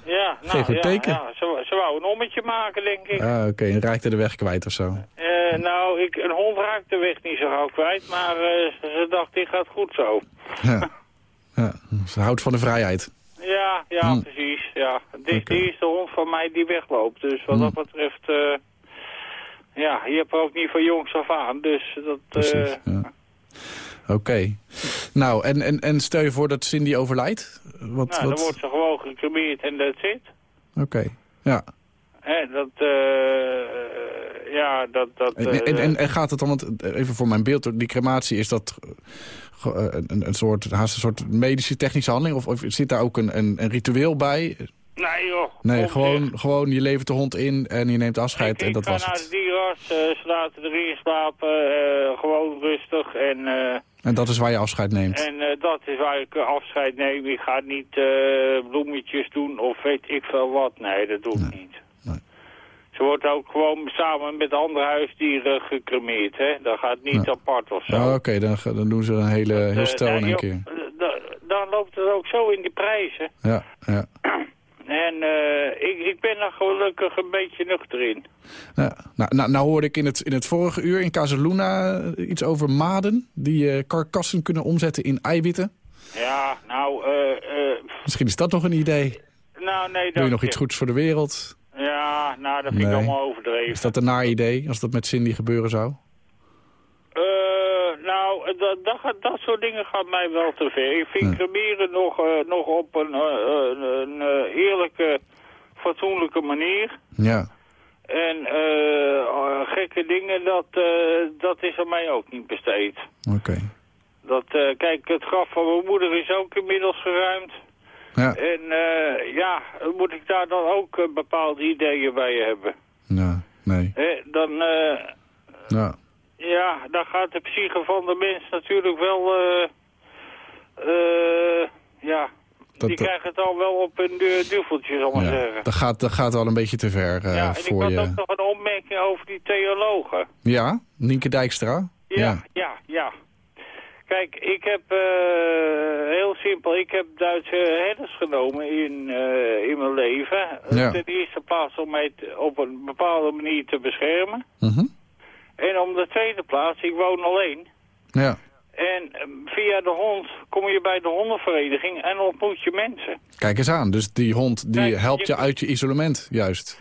Ja, nou, Geen goed ja, teken. Ja, ze, ze wou een ommetje maken, denk ik. Ah, Oké, en raakte de weg kwijt of zo. Eh, nou, ik, een hond raakt de weg niet zo gauw kwijt, maar eh, ze, ze dacht, dit gaat goed zo. Ja. ja. Ze houdt van de vrijheid. Ja, ja, Hm. precies. Ja. Dit is de hond van mij die wegloopt. Dus wat Hm. dat betreft, eh, ja, je hebt ook niet van jongs af aan. Dus dat, eh, Precies, ja. Oké. Nou, en, en, en stel je voor dat Cindy overlijdt? Wat, nou, wat... dan wordt ze gewoon gecremeerd en that's it. Oké, ja. Hè, dat, eh, ja, dat, dat... En, en, en, en gaat het dan, want even voor mijn beeld, die crematie, is dat een, een, soort, haast een soort medische technische handeling? Of, of zit daar ook een, een, een ritueel bij? nee joh. Nee, gewoon, gewoon je levert de hond in en je neemt afscheid en ik dat ga was naar het. de dierenarts, eh, ze laten erin slapen, eh, gewoon rustig en... eh, En dat is waar je afscheid neemt. En eh, dat is waar ik eh, afscheid neem. Ik ga niet eh, bloemetjes doen of weet ik veel wat. Nee, dat doe ik niet. Ze wordt ook gewoon samen met andere huisdieren gecremeerd, hè. Dat gaat niet apart of zo. Oh, Oké, dan, dan doen ze een hele, heel Eh, stel in één keer. da- Dan loopt het ook zo in die prijzen. Ja, ja. En eh, ik, ik ben er gelukkig een beetje nuchter in. Ja. Nou, nou, nou hoorde ik in het, in het vorige uur in Casaluna eh, iets over maden... die eh, karkassen kunnen omzetten in eiwitten. Ja, nou, eh... eh, Misschien is dat nog een idee. nou, nee, Doe je nog iets goeds voor de wereld? Ja, nou, dat vind ik allemaal overdreven. Is dat een naar idee, als dat met Cindy gebeuren zou? Eh, nou, dat, dat, soort dingen gaat mij wel te ver. Ik vind cremeren nog, eh, nog op een, eh, een, eerlijke, fatsoenlijke manier. Ja. En gekke dingen, dat, dat is aan mij ook niet besteed. Oké. Dat, kijk, het graf van mijn moeder is ook inmiddels geruimd. Ja. En eh, ja, moet ik daar dan ook eh, bepaalde ideeën bij hebben? Ja, nee. Dan, eh, Ja. ja, dan gaat de psyche van de mens natuurlijk wel... ja, Dat- die krijgen het al wel op du duveltje, zal ik maar ja. zeggen. Dat, gaat, dat gaat wel een beetje te ver eh, ja, en ik voor had je. ook nog een opmerking over die theologen. Ja, Nienke Dijkstra? Ja, ja, ja. Kijk, ik heb eh, heel simpel, ik heb Duitse herders genomen in, eh, in mijn leven. Ja. Ten eerste plaats om mij op een bepaalde manier te beschermen. Mhm. En om de tweede plaats, ik woon alleen. Ja. En eh, via de hond kom je bij de hondenvereniging en ontmoet je mensen. Kijk eens aan, dus die hond die Kijk, helpt je- je uit je isolement, juist.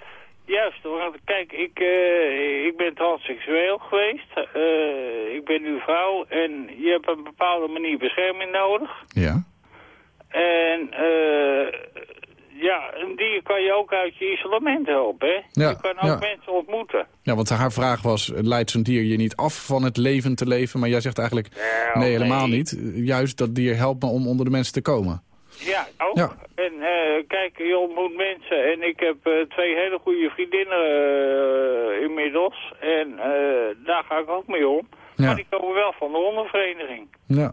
Juist, want kijk, ik, eh, ik ben transseksueel geweest. Eh, ik ben nu vrouw en je hebt een bepaalde manier bescherming nodig. Ja. En eh, ja, een dier kan je ook uit je isolement helpen. Hè? Ja, je kan ook ja. mensen ontmoeten. Ja, want haar vraag was, leidt zo'n dier je niet af van het leven te leven? Maar jij zegt eigenlijk, nee, helemaal nee. niet. Juist dat dier helpt me om onder de mensen te komen. Ja, ook. Ja. En eh, kijk, je ontmoet mensen. En ik heb eh, twee hele goede vriendinnen eh, inmiddels. En daar ga ik ook mee om. Ja. Maar die komen wel van de hondenvereniging. Ja.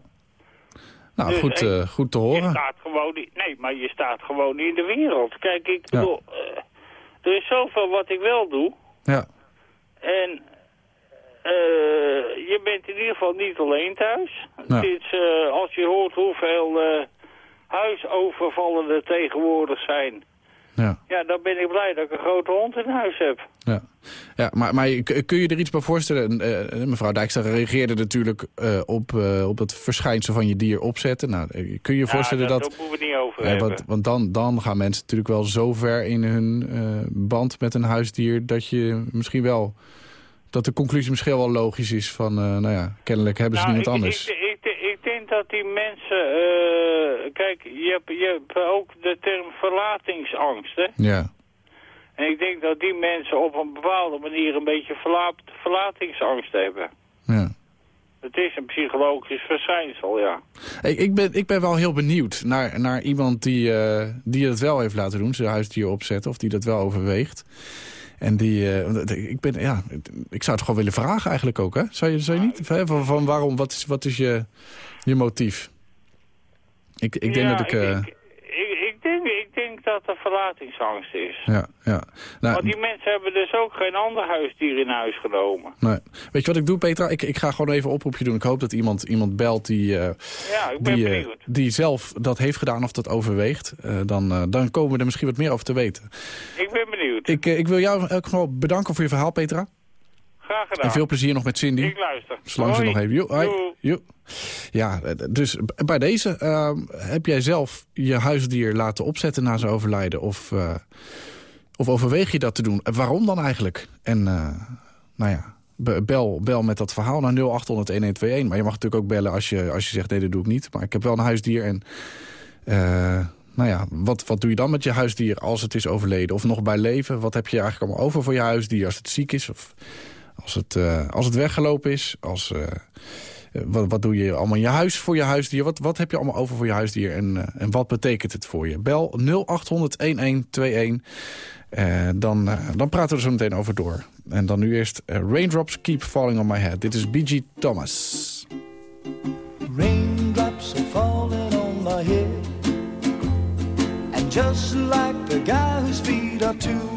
Nou, Dus, goed, goed te Je horen. staat gewoon niet, nee, maar je staat gewoon in de wereld. Kijk, ik bedoel, eh, er is zoveel wat ik wel doe. Ja. En je bent in ieder geval niet alleen thuis. Ja. Het is, als je hoort hoeveel huisovervallen er tegenwoordig zijn... Ja. Ja, dan ben ik blij dat ik een grote hond in huis heb. Ja, ja maar, maar kun je er iets bij voorstellen? Eh, eh, mevrouw Dijkstra reageerde natuurlijk eh, op, op het verschijnsel van je dier opzetten. Nou, kun je je voorstellen ja, dat... Daar moeten we niet over hebben. want want dan, dan gaan mensen natuurlijk wel zo ver in hun band met een huisdier... dat je misschien wel... dat de conclusie misschien wel logisch is van... nou ja, kennelijk hebben ze Nou, niemand ik, anders. Ik, dat die mensen... eh, kijk, je hebt, je hebt ook de term verlatingsangst, hè? Ja, En ik denk dat die mensen op een bepaalde manier een beetje verla verlatingsangst hebben. ja. Het is een psychologisch verschijnsel, ja. Hey, ik, ben, ik ben wel heel benieuwd naar, naar iemand die, eh, die het wel heeft laten doen. Zijn huisdier opzetten of die dat wel overweegt. En die, eh, want ik, ben, ja, ik zou het gewoon willen vragen eigenlijk ook, hè? Zou je, zou je niet? Van, waarom, wat is, wat is je, je motief? Ik, ik denk Ja, dat ik... eh, ik, ik, ik, denk, ik denk dat er verlatingsangst is. ja, ja. Nou, Want die mensen hebben dus ook geen ander huisdier in huis genomen. nee. Weet je wat ik doe, Petra? Ik, ik ga gewoon even een oproepje doen. Ik hoop dat iemand, iemand belt die, eh, Ja, ik ben die, eh, die zelf dat heeft gedaan of dat overweegt. Eh, dan, dan komen we er misschien wat meer over te weten. Ik ben benieuwd. Ik, ik wil jou elk geval bedanken voor je verhaal, Petra. Graag gedaan. En veel plezier nog met Cindy. Ik luister. Zolang ze nog even... Jo, hoi. Doei. Jo. Ja, eh, dus bij deze ehm, heb jij zelf je huisdier laten opzetten na zijn overlijden? Of, eh, of overweeg je dat te doen? Waarom dan eigenlijk? En eh, nou ja, be- bel, bel met dat verhaal naar 0800-1121. Maar je mag natuurlijk ook bellen als je, als je zegt nee, dat doe ik niet. Maar ik heb wel een huisdier en... nou ja, wat, wat doe je dan met je huisdier als het is overleden? Of nog bij leven? Wat heb je eigenlijk allemaal over voor je huisdier als het ziek is? Of als het, eh, als het weggelopen is? Als, eh, eh, wat, wat doe je allemaal in je huis voor je huisdier? Wat, wat heb je allemaal over voor je huisdier? En, en wat betekent het voor je? Bel 0800-1121. Eh, dan, dan praten we er zo meteen over door. En dan nu eerst Raindrops Keep Falling On My Head. Dit is B.G. Thomas. Raindrops are falling on my head. And just like the guy whose feet are too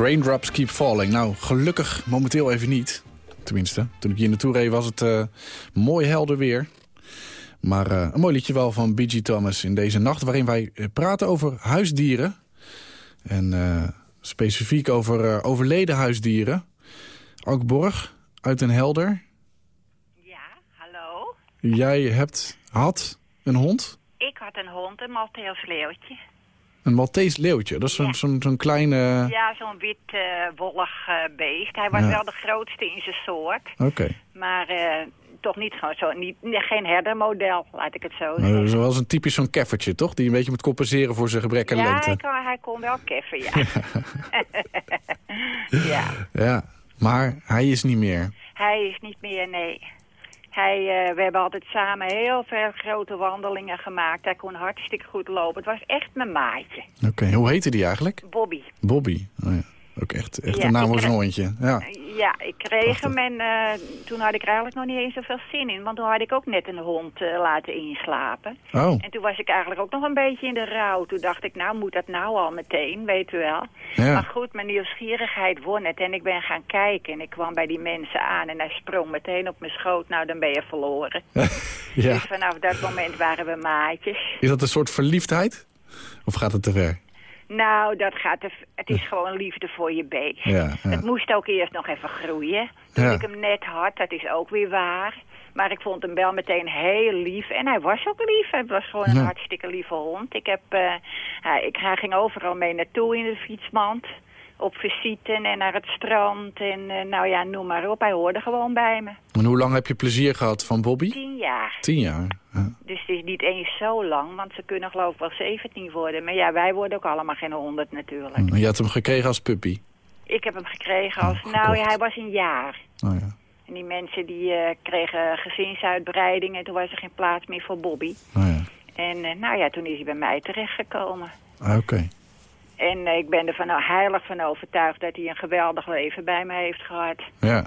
Raindrops keep falling. Nou, gelukkig momenteel even niet. Tenminste, toen ik hier naartoe reed was het eh, mooi helder weer. Maar eh, een mooi liedje wel van B.G. Thomas in deze nacht... waarin wij eh, praten over huisdieren. En specifiek over overleden huisdieren. Ook Borg uit Den Helder. Hallo? Jij hebt, had een hond, Ik had een hond, een Maltese leeuwtje. Een Maltese leeuwtje. Dat is zo'n zo'n kleine... Ja, zo'n wit eh, wollig eh, beest. Hij was Ja. wel de grootste in zijn soort. Oké. Maar eh, toch niet gewoon zo, niet, geen herdermodel, laat ik het zo zeggen. Zoals een typisch zo'n keffertje, toch? Die een beetje moet compenseren voor zijn gebrek aan ja, lengte. hij kon, hij kon wel keffen, ja. ja, Ja, maar hij is niet meer. hij is niet meer, nee. Hij, eh, we hebben altijd samen heel veel grote wandelingen gemaakt. Hij kon hartstikke goed lopen. Het was echt mijn maatje. Oké, hoe heette die eigenlijk? Bobby. Bobby. Oh ja. Ook echt, echt Ja, een naam voor hondje. Ja. Ja, ik kreeg hem en eh, toen had ik er eigenlijk nog niet eens zoveel zin in. Want toen had ik ook net een hond eh, laten inslapen. Oh. En toen was ik eigenlijk ook nog een beetje in de rouw. Toen dacht ik, nou moet dat nou al meteen, weet u wel. Ja. Maar goed, mijn nieuwsgierigheid won het en ik ben gaan kijken. En ik kwam bij die mensen aan en hij sprong meteen op mijn schoot. Nou, dan ben je verloren. ja. Dus vanaf dat moment waren we maatjes. Is dat een soort verliefdheid? Of gaat het te ver? Nou, dat gaat er, het is gewoon liefde voor je beest. Ja, ja. Het moest ook eerst nog even groeien. Toen Ja. ik hem net had, dat is ook weer waar. Maar ik vond hem wel meteen heel lief. En hij was ook lief. Hij was gewoon een hartstikke lieve hond. Ik heb, eh, hij, ik, hij ging overal mee naartoe in de fietsmand. Op visite en naar het strand. En eh, nou ja, noem maar op. Hij hoorde gewoon bij me. En hoe lang heb je plezier gehad van Bobby? Tien jaar. Tien jaar. Ja. Dus het is niet eens zo lang, want ze kunnen geloof ik wel 17 worden. Maar ja, wij worden ook allemaal geen 100 natuurlijk. En je had hem gekregen als puppy. Ik heb hem gekregen als... nou ja, hij was een jaar. Oh ja. En die mensen die eh, kregen gezinsuitbreiding en toen was er geen plaats meer voor Bobby. Oh ja. En eh, nou ja, toen is hij bij mij terechtgekomen. Ah, Oké. En eh, ik ben er van, heilig van overtuigd dat hij een geweldig leven bij me heeft gehad. Ja.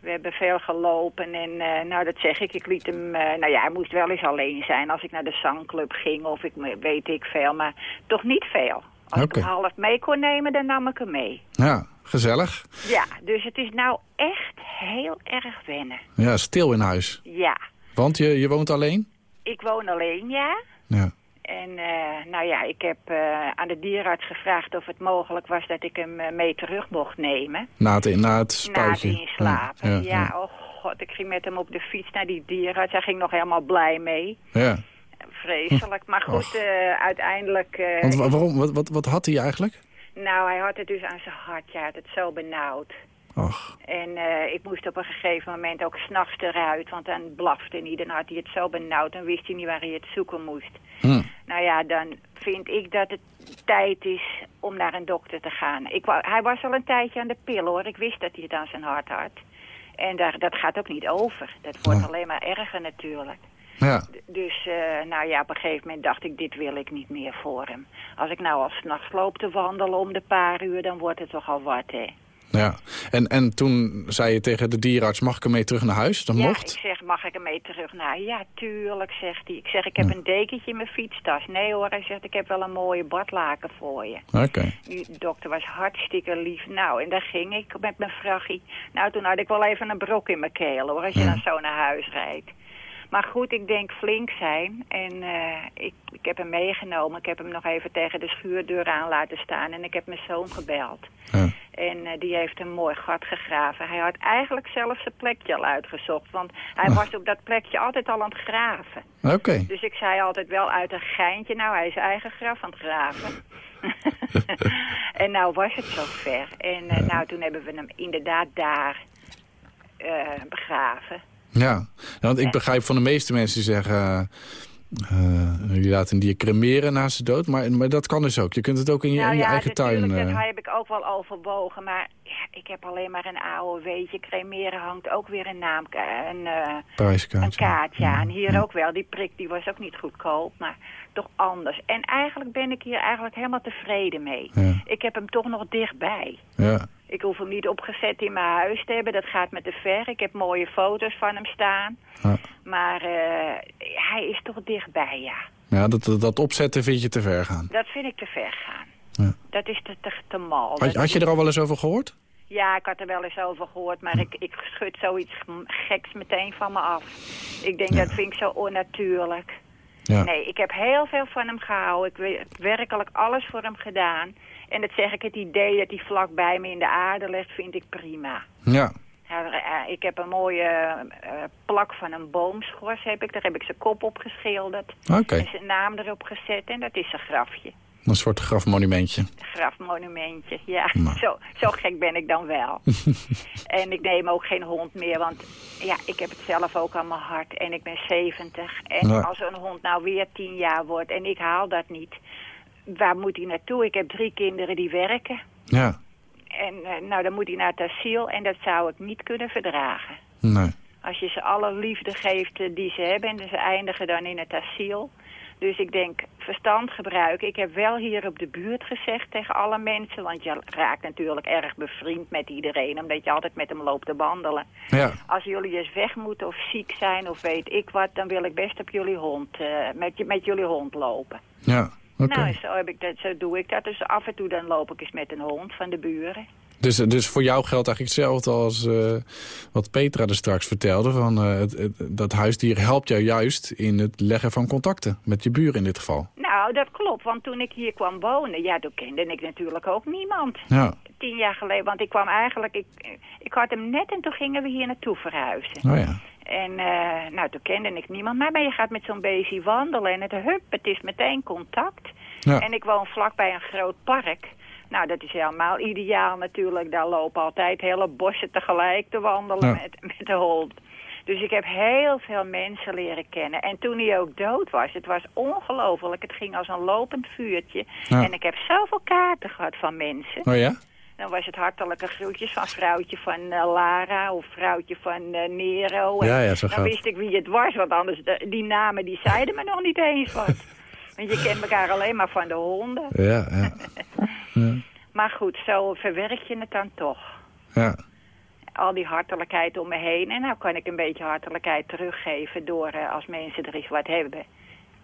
We hebben veel gelopen en eh, nou dat zeg ik, ik liet hem, eh, nou ja hij moest wel eens alleen zijn als ik naar de zangclub ging of ik weet ik veel, maar toch niet veel. Als ik hem half mee kon nemen, dan nam ik hem mee. Ja, gezellig. Ja, dus het is nou echt heel erg wennen. Ja, stil in huis. Ja, Want je, je woont alleen? ik woon alleen, ja. Ja. En eh, nou ja, ik heb eh, aan de dierenarts gevraagd of het mogelijk was dat ik hem eh, mee terug mocht nemen. Na het, na het Na het spuitje. inslapen. Ja, Ja, ja, oh god, ik ging met hem op de fiets naar die dierenarts. Hij ging nog helemaal blij mee. ja. Vreselijk. Maar goed, uiteindelijk... Want wa- waarom, wat, wat, wat had hij eigenlijk? nou, hij had het dus aan zijn hart. Ja, het is zo benauwd. Och. En ik moest op een gegeven moment ook s'nachts eruit, want dan blafte hij. Dan had hij het zo benauwd, dan wist hij niet waar hij het zoeken moest. Hm. Nou ja, dan vind ik dat het tijd is om naar een dokter te gaan. Ik, wou- hij was al een tijdje aan de pil hoor, ik wist dat hij het aan zijn hart had. En daar, dat gaat ook niet over. Dat wordt alleen maar erger natuurlijk. Ja. Dus, eh, nou ja, op een gegeven moment dacht ik, dit wil ik niet meer voor hem. Als ik nou al s'nachts loop te wandelen om de paar uur, dan wordt het toch al wat, hè. Ja. En, en toen zei je tegen de dierenarts, mag ik hem mee terug naar huis? Dat ja, mocht? ik zeg, mag ik hem mee terug naar? Ja, tuurlijk, zegt hij. Ik zeg, ik heb een dekentje in mijn fietstas. Nee hoor, hij zegt, ik heb wel een mooie badlaken voor je. Oké. Die dokter was hartstikke lief. Nou, en daar ging ik met mijn vrachie. Nou, toen had ik wel even een brok in mijn keel, hoor, als je dan zo naar huis rijdt. Maar goed, ik denk flink zijn. En eh, ik, ik heb hem meegenomen. Ik heb hem nog even tegen de schuurdeur aan laten staan. En ik heb mijn zoon gebeld. En eh, die heeft een mooi gat gegraven. Hij had eigenlijk zelf zijn plekje al uitgezocht. Want hij was op dat plekje altijd al aan het graven. Oké. Dus ik zei altijd wel uit een geintje, nou hij is eigen graf aan het graven. en nou was het zover. En eh, nou toen hebben we hem inderdaad daar begraven. Ja. Want ik begrijp van de meeste mensen die zeggen... eh, eh, jullie laten een dier cremeren na zijn dood. Maar, maar dat kan dus ook. Je kunt het ook in je, nou in je ja, eigen tuin... eh, dat heb ik ook wel overwogen. Maar ja, ik heb alleen maar een oude weetje. Cremeren hangt ook weer een naam, een, eh, Prijskaartje. een kaart, ja. En hier ook wel. Die prik die was ook niet goedkoop, maar toch anders. En eigenlijk ben ik hier eigenlijk helemaal tevreden mee. Ja. Ik heb hem toch nog dichtbij. ja. Ik hoef hem niet opgezet in mijn huis te hebben. Dat gaat me te ver. Ik heb mooie foto's van hem staan. Ja. Maar eh, hij is toch dichtbij, ja. Ja, dat, dat, opzetten vind je te ver gaan. Dat vind ik te ver gaan. Ja. Dat is te, te, te mal. Had, je er al wel eens over gehoord? Ja, ik had er wel eens over gehoord, maar ik, ik schud zoiets geks meteen van me af. Ik denk, dat vind ik zo onnatuurlijk. Ja. Nee, ik heb heel veel van hem gehouden. Ik heb werkelijk alles voor hem gedaan. En dat zeg ik, het idee dat hij vlak bij me in de aarde ligt, vind ik prima. Ja. Ja, eh, ik heb een mooie eh, plak van een boomschors, heb ik. daar heb ik zijn kop op geschilderd. Oké. En zijn naam erop gezet en dat is zijn grafje. Een soort grafmonumentje. Grafmonumentje, ja. Zo, zo gek ben ik dan wel. en ik neem ook geen hond meer, want ja, ik heb het zelf ook aan mijn hart. En ik ben 70. En Ja. als een hond nou weer 10 jaar wordt en ik haal dat niet... Waar moet hij naartoe? Ik heb drie kinderen die werken. Ja. En eh, nou, dan moet hij naar het asiel en dat zou ik niet kunnen verdragen. Nee. Als je ze alle liefde geeft eh, die ze hebben en ze eindigen dan in het asiel. Dus ik denk, verstand gebruiken. Ik heb wel hier op de buurt gezegd tegen alle mensen... want je raakt natuurlijk erg bevriend met iedereen... omdat je altijd met hem loopt te wandelen. Ja. Als jullie eens weg moeten of ziek zijn of weet ik wat... dan wil ik best op jullie hond, eh, met, met jullie hond lopen. Ja. Oké. Nou, zo, heb ik dat, zo doe ik dat. Dus af en toe dan loop ik eens met een hond van de buren. Dus, dus voor jou geldt eigenlijk hetzelfde als eh, wat Petra er straks vertelde. Van, eh, het, het- dat huisdier helpt jou juist in het leggen van contacten. Met je buren in dit geval. Nou, dat klopt, want toen ik hier kwam wonen, ja, toen kende ik natuurlijk ook niemand. Ja. Tien jaar geleden, want ik kwam eigenlijk, ik, ik had hem net en toen gingen we hier naartoe verhuizen. Oh ja. En eh, nou, toen kende ik niemand, maar, maar je gaat met zo'n beestje wandelen en het hup, het is meteen contact. Ja. En ik woon vlakbij een groot park. Nou, dat is helemaal ideaal natuurlijk. Daar lopen altijd hele bossen tegelijk te wandelen Ja. met, met de hond. Dus ik heb heel veel mensen leren kennen. En toen hij ook dood was, het was ongelooflijk. Het ging als een lopend vuurtje. Ja. En ik heb zoveel kaarten gehad van mensen. Oh ja? Dan was het hartelijke groetjes van vrouwtje van eh, Lara of vrouwtje van eh, Nero. En Ja, ja, zo dan gaat wist ik wie het was, want anders de- die namen die zeiden me nog niet eens wat. Want je kent elkaar alleen maar van de honden. Ja, ja. ja. Maar goed, zo verwerk je het dan toch. ja. al die hartelijkheid om me heen. En nou kan ik een beetje hartelijkheid teruggeven door eh, als mensen er eens wat hebben.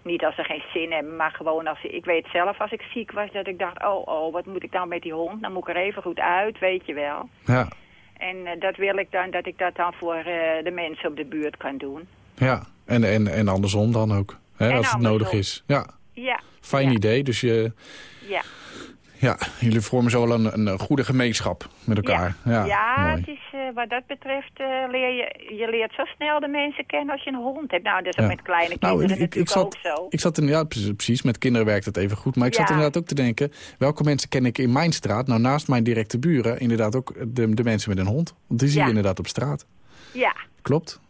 Niet als ze geen zin hebben, maar gewoon als... Ik weet zelf als ik ziek was dat ik dacht... oh, oh, wat moet ik dan met die hond? Dan moet ik er even goed uit, weet je wel. Ja. En eh, dat wil ik dan, dat ik dat dan voor eh, de mensen op de buurt kan doen. Ja, en, en, en andersom dan ook. Hè, En als het nodig is. Ja, Ja, fijn idee. Dus je, ja. ja, jullie vormen zo wel een, een goede gemeenschap met elkaar. Ja, Ja, het is, eh, wat dat betreft eh, leer je, je leert zo snel de mensen kennen als je een hond hebt. Nou, dat is ook met kleine Nou, kinderen ik, ik, natuurlijk zat, ook zo. ik zat in, ja, precies, met kinderen werkt het even goed. Maar ik zat inderdaad ook te denken, welke mensen ken ik in mijn straat? Nou, naast mijn directe buren, inderdaad ook de, de mensen met een hond. Want die zie je inderdaad op straat. Ja. Klopt.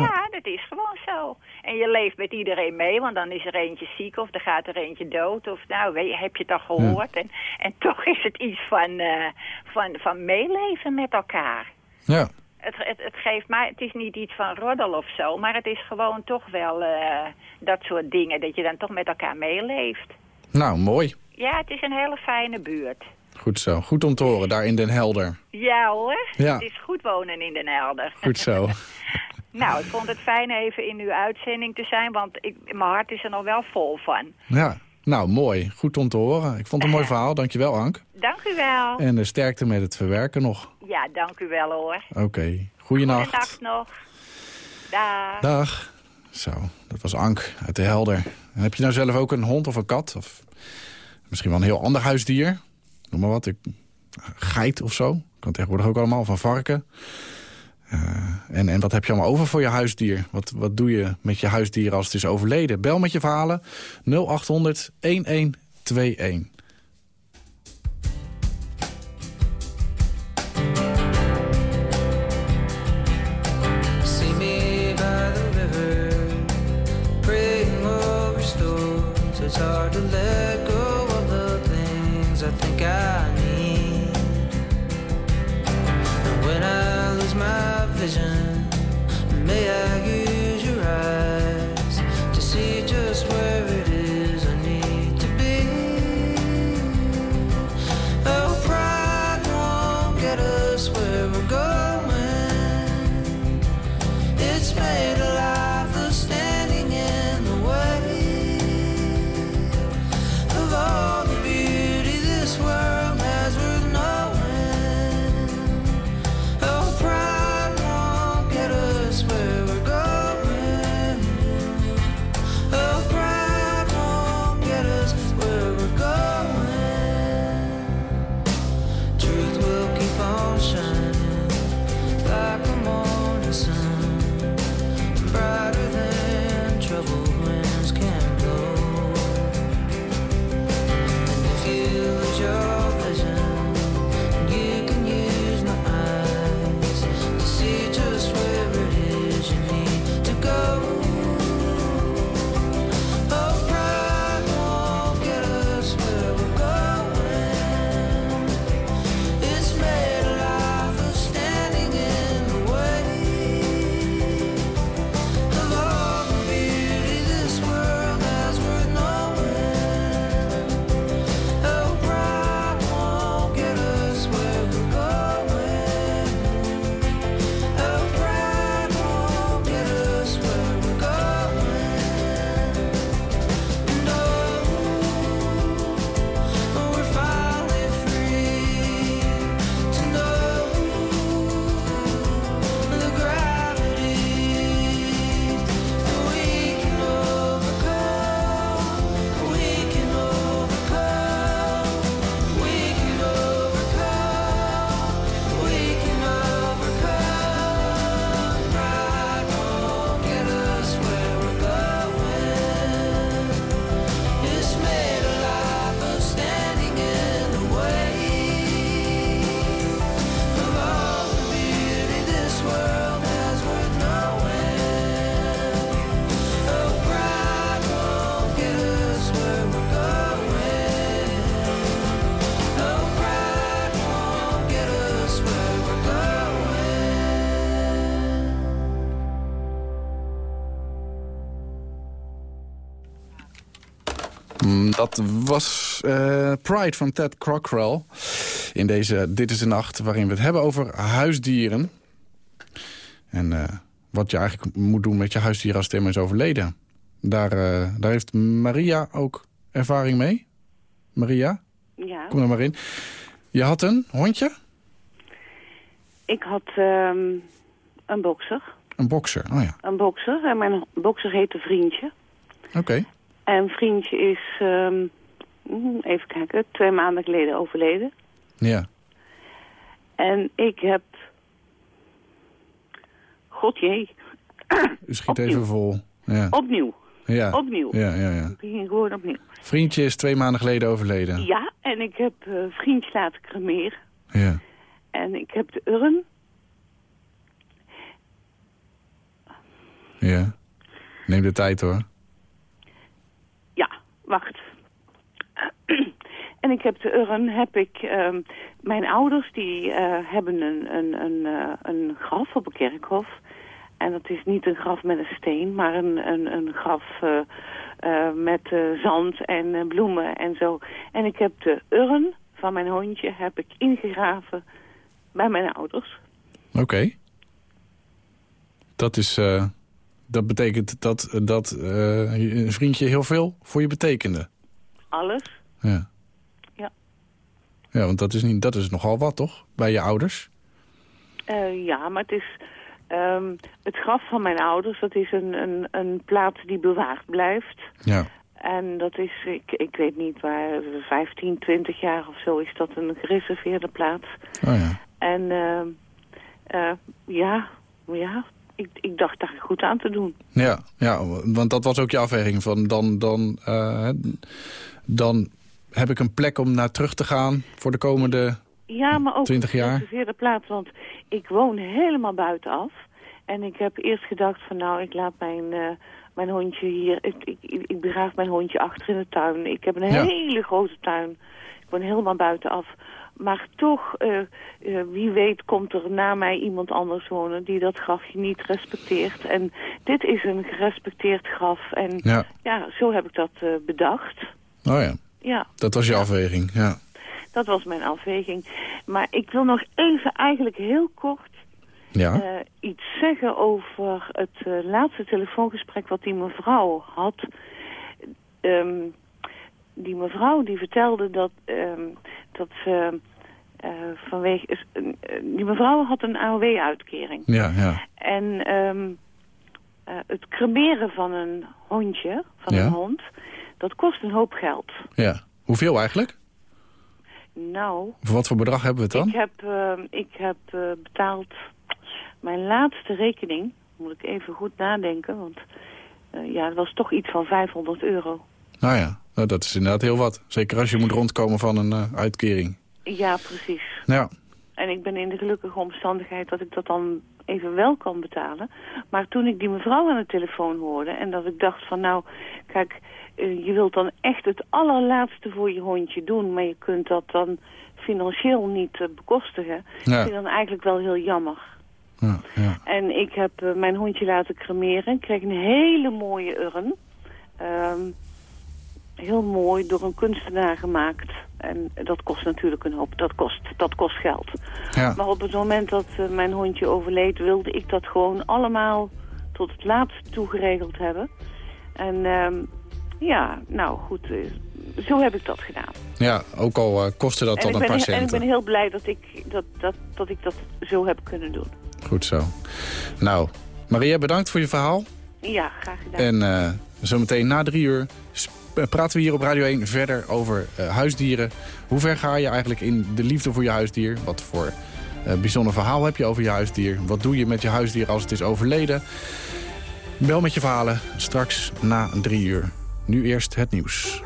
Ja, dat is gewoon zo. En je leeft met iedereen mee, want dan is er eentje ziek of er gaat er eentje dood. Of nou, weet je, heb je het al gehoord? En, en toch is het iets van, eh, van, van meeleven met elkaar. Ja. Het, het, het geeft mij, het is niet iets van roddel of zo, maar het is gewoon toch wel eh, dat soort dingen, dat je dan toch met elkaar meeleeft. Nou, mooi. Ja, het is een hele fijne buurt. Goed zo. Goed om te horen, daar in Den Helder. Ja hoor, Ja. het is goed wonen in Den Helder. Goed zo. nou, ik vond het fijn even in uw uitzending te zijn, want ik, mijn hart is er nog wel vol van. Ja, nou, mooi. Goed om te horen. Ik vond het een mooi verhaal. Dankjewel, Ank. Dank u wel. En uh, sterkte met het verwerken nog. Ja, dank u wel hoor. Oké. Okay. Goeienacht. Goeienacht nog. Dag. Dag. Zo, dat was Ank uit de Helder. En heb je nou zelf ook een hond of een kat? Of misschien wel een heel ander huisdier? Noem maar wat. Ik, geit of zo. Kan tegenwoordig ook allemaal. Van varken. Uh, en, en wat heb je allemaal over voor je huisdier? Wat, wat doe je met je huisdier als het is overleden? Bel met je verhalen 0800 1121. Dat was uh, Pride van Ted Cockrell. In deze Dit is de Nacht, waarin we het hebben over huisdieren. En eh, wat je eigenlijk moet doen met je huisdier als het eenmaal is overleden. Daar, eh, daar heeft Maria ook ervaring mee. Maria, Ja, kom er maar in. Je had een hondje? ik had ehm, een bokser. Een bokser, oh ja. Een bokser. En mijn bokser heette Vriendje. Oké. En Vriendje is, ehm, mm, even kijken, twee maanden geleden overleden. Ja. En ik heb... God jee. U schiet even vol. Ja. Opnieuw. Ja. Opnieuw. Ja, ja, ja. Ik begin gewoon opnieuw. Vriendje is twee maanden geleden overleden. Ja, en ik heb eh, Vriendje laten cremeren. Ja. En ik heb de urn. Ja. Neem de tijd hoor. Wacht. En ik heb de urn, heb ik... ehm, mijn ouders die eh, hebben een, een, een, eh, een graf op een kerkhof. En dat is niet een graf met een steen, maar een, een, een graf eh, met zand en bloemen en zo. En ik heb de urn van mijn hondje heb ik ingegraven bij mijn ouders. Oké. Dat is... dat betekent dat, dat eh, een vriendje heel veel voor je betekende. Alles. Ja. Ja. Ja, want dat is, niet, dat is nogal wat, toch? Bij je ouders? Eh, ja, maar het is... ehm, het graf van mijn ouders, dat is een, een, een plaats die bewaard blijft. Ja. En dat is, ik, ik weet niet waar, 15, 20 jaar of zo is dat een gereserveerde plaats. Oh ja. En ehm, eh, ja, ja ik, ik dacht daar goed aan te doen. Ja, ja, want dat was ook je afweging. Van dan, dan, eh, dan heb ik een plek om naar terug te gaan voor de komende... Ja, maar ook 20 een jaar? gereserveerde plaats, want ik woon helemaal buitenaf. En ik heb eerst gedacht van nou, ik laat mijn, eh, mijn hondje hier... Ik, ik, ik begraaf mijn hondje achter in de tuin. Ik heb een Ja. hele grote tuin. Ik woon helemaal buitenaf. Maar toch, eh, eh, wie weet komt er na mij iemand anders wonen... die dat grafje niet respecteert. En dit is een gerespecteerd graf. En Ja. ja, zo heb ik dat eh, bedacht. Oh ja, Ja. dat was je afweging, ja. Dat was mijn afweging. Maar ik wil nog even eigenlijk heel kort Ja, iets zeggen over het laatste telefoongesprek wat die mevrouw had. Ehm, die mevrouw die vertelde dat, ehm, dat ze eh, vanwege... eh, die mevrouw had een AOW-uitkering. ja, ja. En ehm, eh, het cremeren van een hondje, van Ja. een hond, dat kost een hoop geld. ja. Hoeveel eigenlijk? Nou, Voor wat voor bedrag hebben we het Ik dan? heb, eh, ik heb eh, betaald mijn laatste rekening. Moet ik even goed nadenken, want eh, ja, het was toch iets van 500 euro. Nou ja, nou, dat is inderdaad heel wat. Zeker als je moet rondkomen van een eh, uitkering. Ja, precies. Ja, En ik ben in de gelukkige omstandigheid dat ik dat dan even wel kan betalen. Maar toen ik die mevrouw aan de telefoon hoorde en dat ik dacht van nou, kijk, eh, je wilt dan echt het allerlaatste voor je hondje doen, maar je kunt dat dan financieel niet eh, bekostigen. Ja. Ik vind dan eigenlijk wel heel jammer. ja, ja. En ik heb mijn hondje laten cremeren. Ik kreeg een hele mooie urn. Ehm, heel mooi, door een kunstenaar gemaakt. En dat kost natuurlijk een hoop, dat kost, dat kost geld. Ja. Maar op het moment dat eh, mijn hondje overleed, wilde ik dat gewoon allemaal tot het laatste toe geregeld hebben. En ehm, ja, nou goed, eh, zo heb ik dat gedaan. Ja, ook al eh, kostte dat dan een paar he- en ik ben centen. heel blij dat ik dat, dat, dat ik dat zo heb kunnen doen. Goed zo. Nou, Maria, bedankt voor je verhaal. Ja, graag gedaan. En zometeen na drie uur praten we hier op Radio 1 verder over eh, huisdieren. Hoe ver ga je eigenlijk in de liefde voor je huisdier? Wat voor eh, bijzonder verhaal heb je over je huisdier? Wat doe je met je huisdier als het is overleden? Bel met je verhalen straks na drie uur. Nu eerst het nieuws.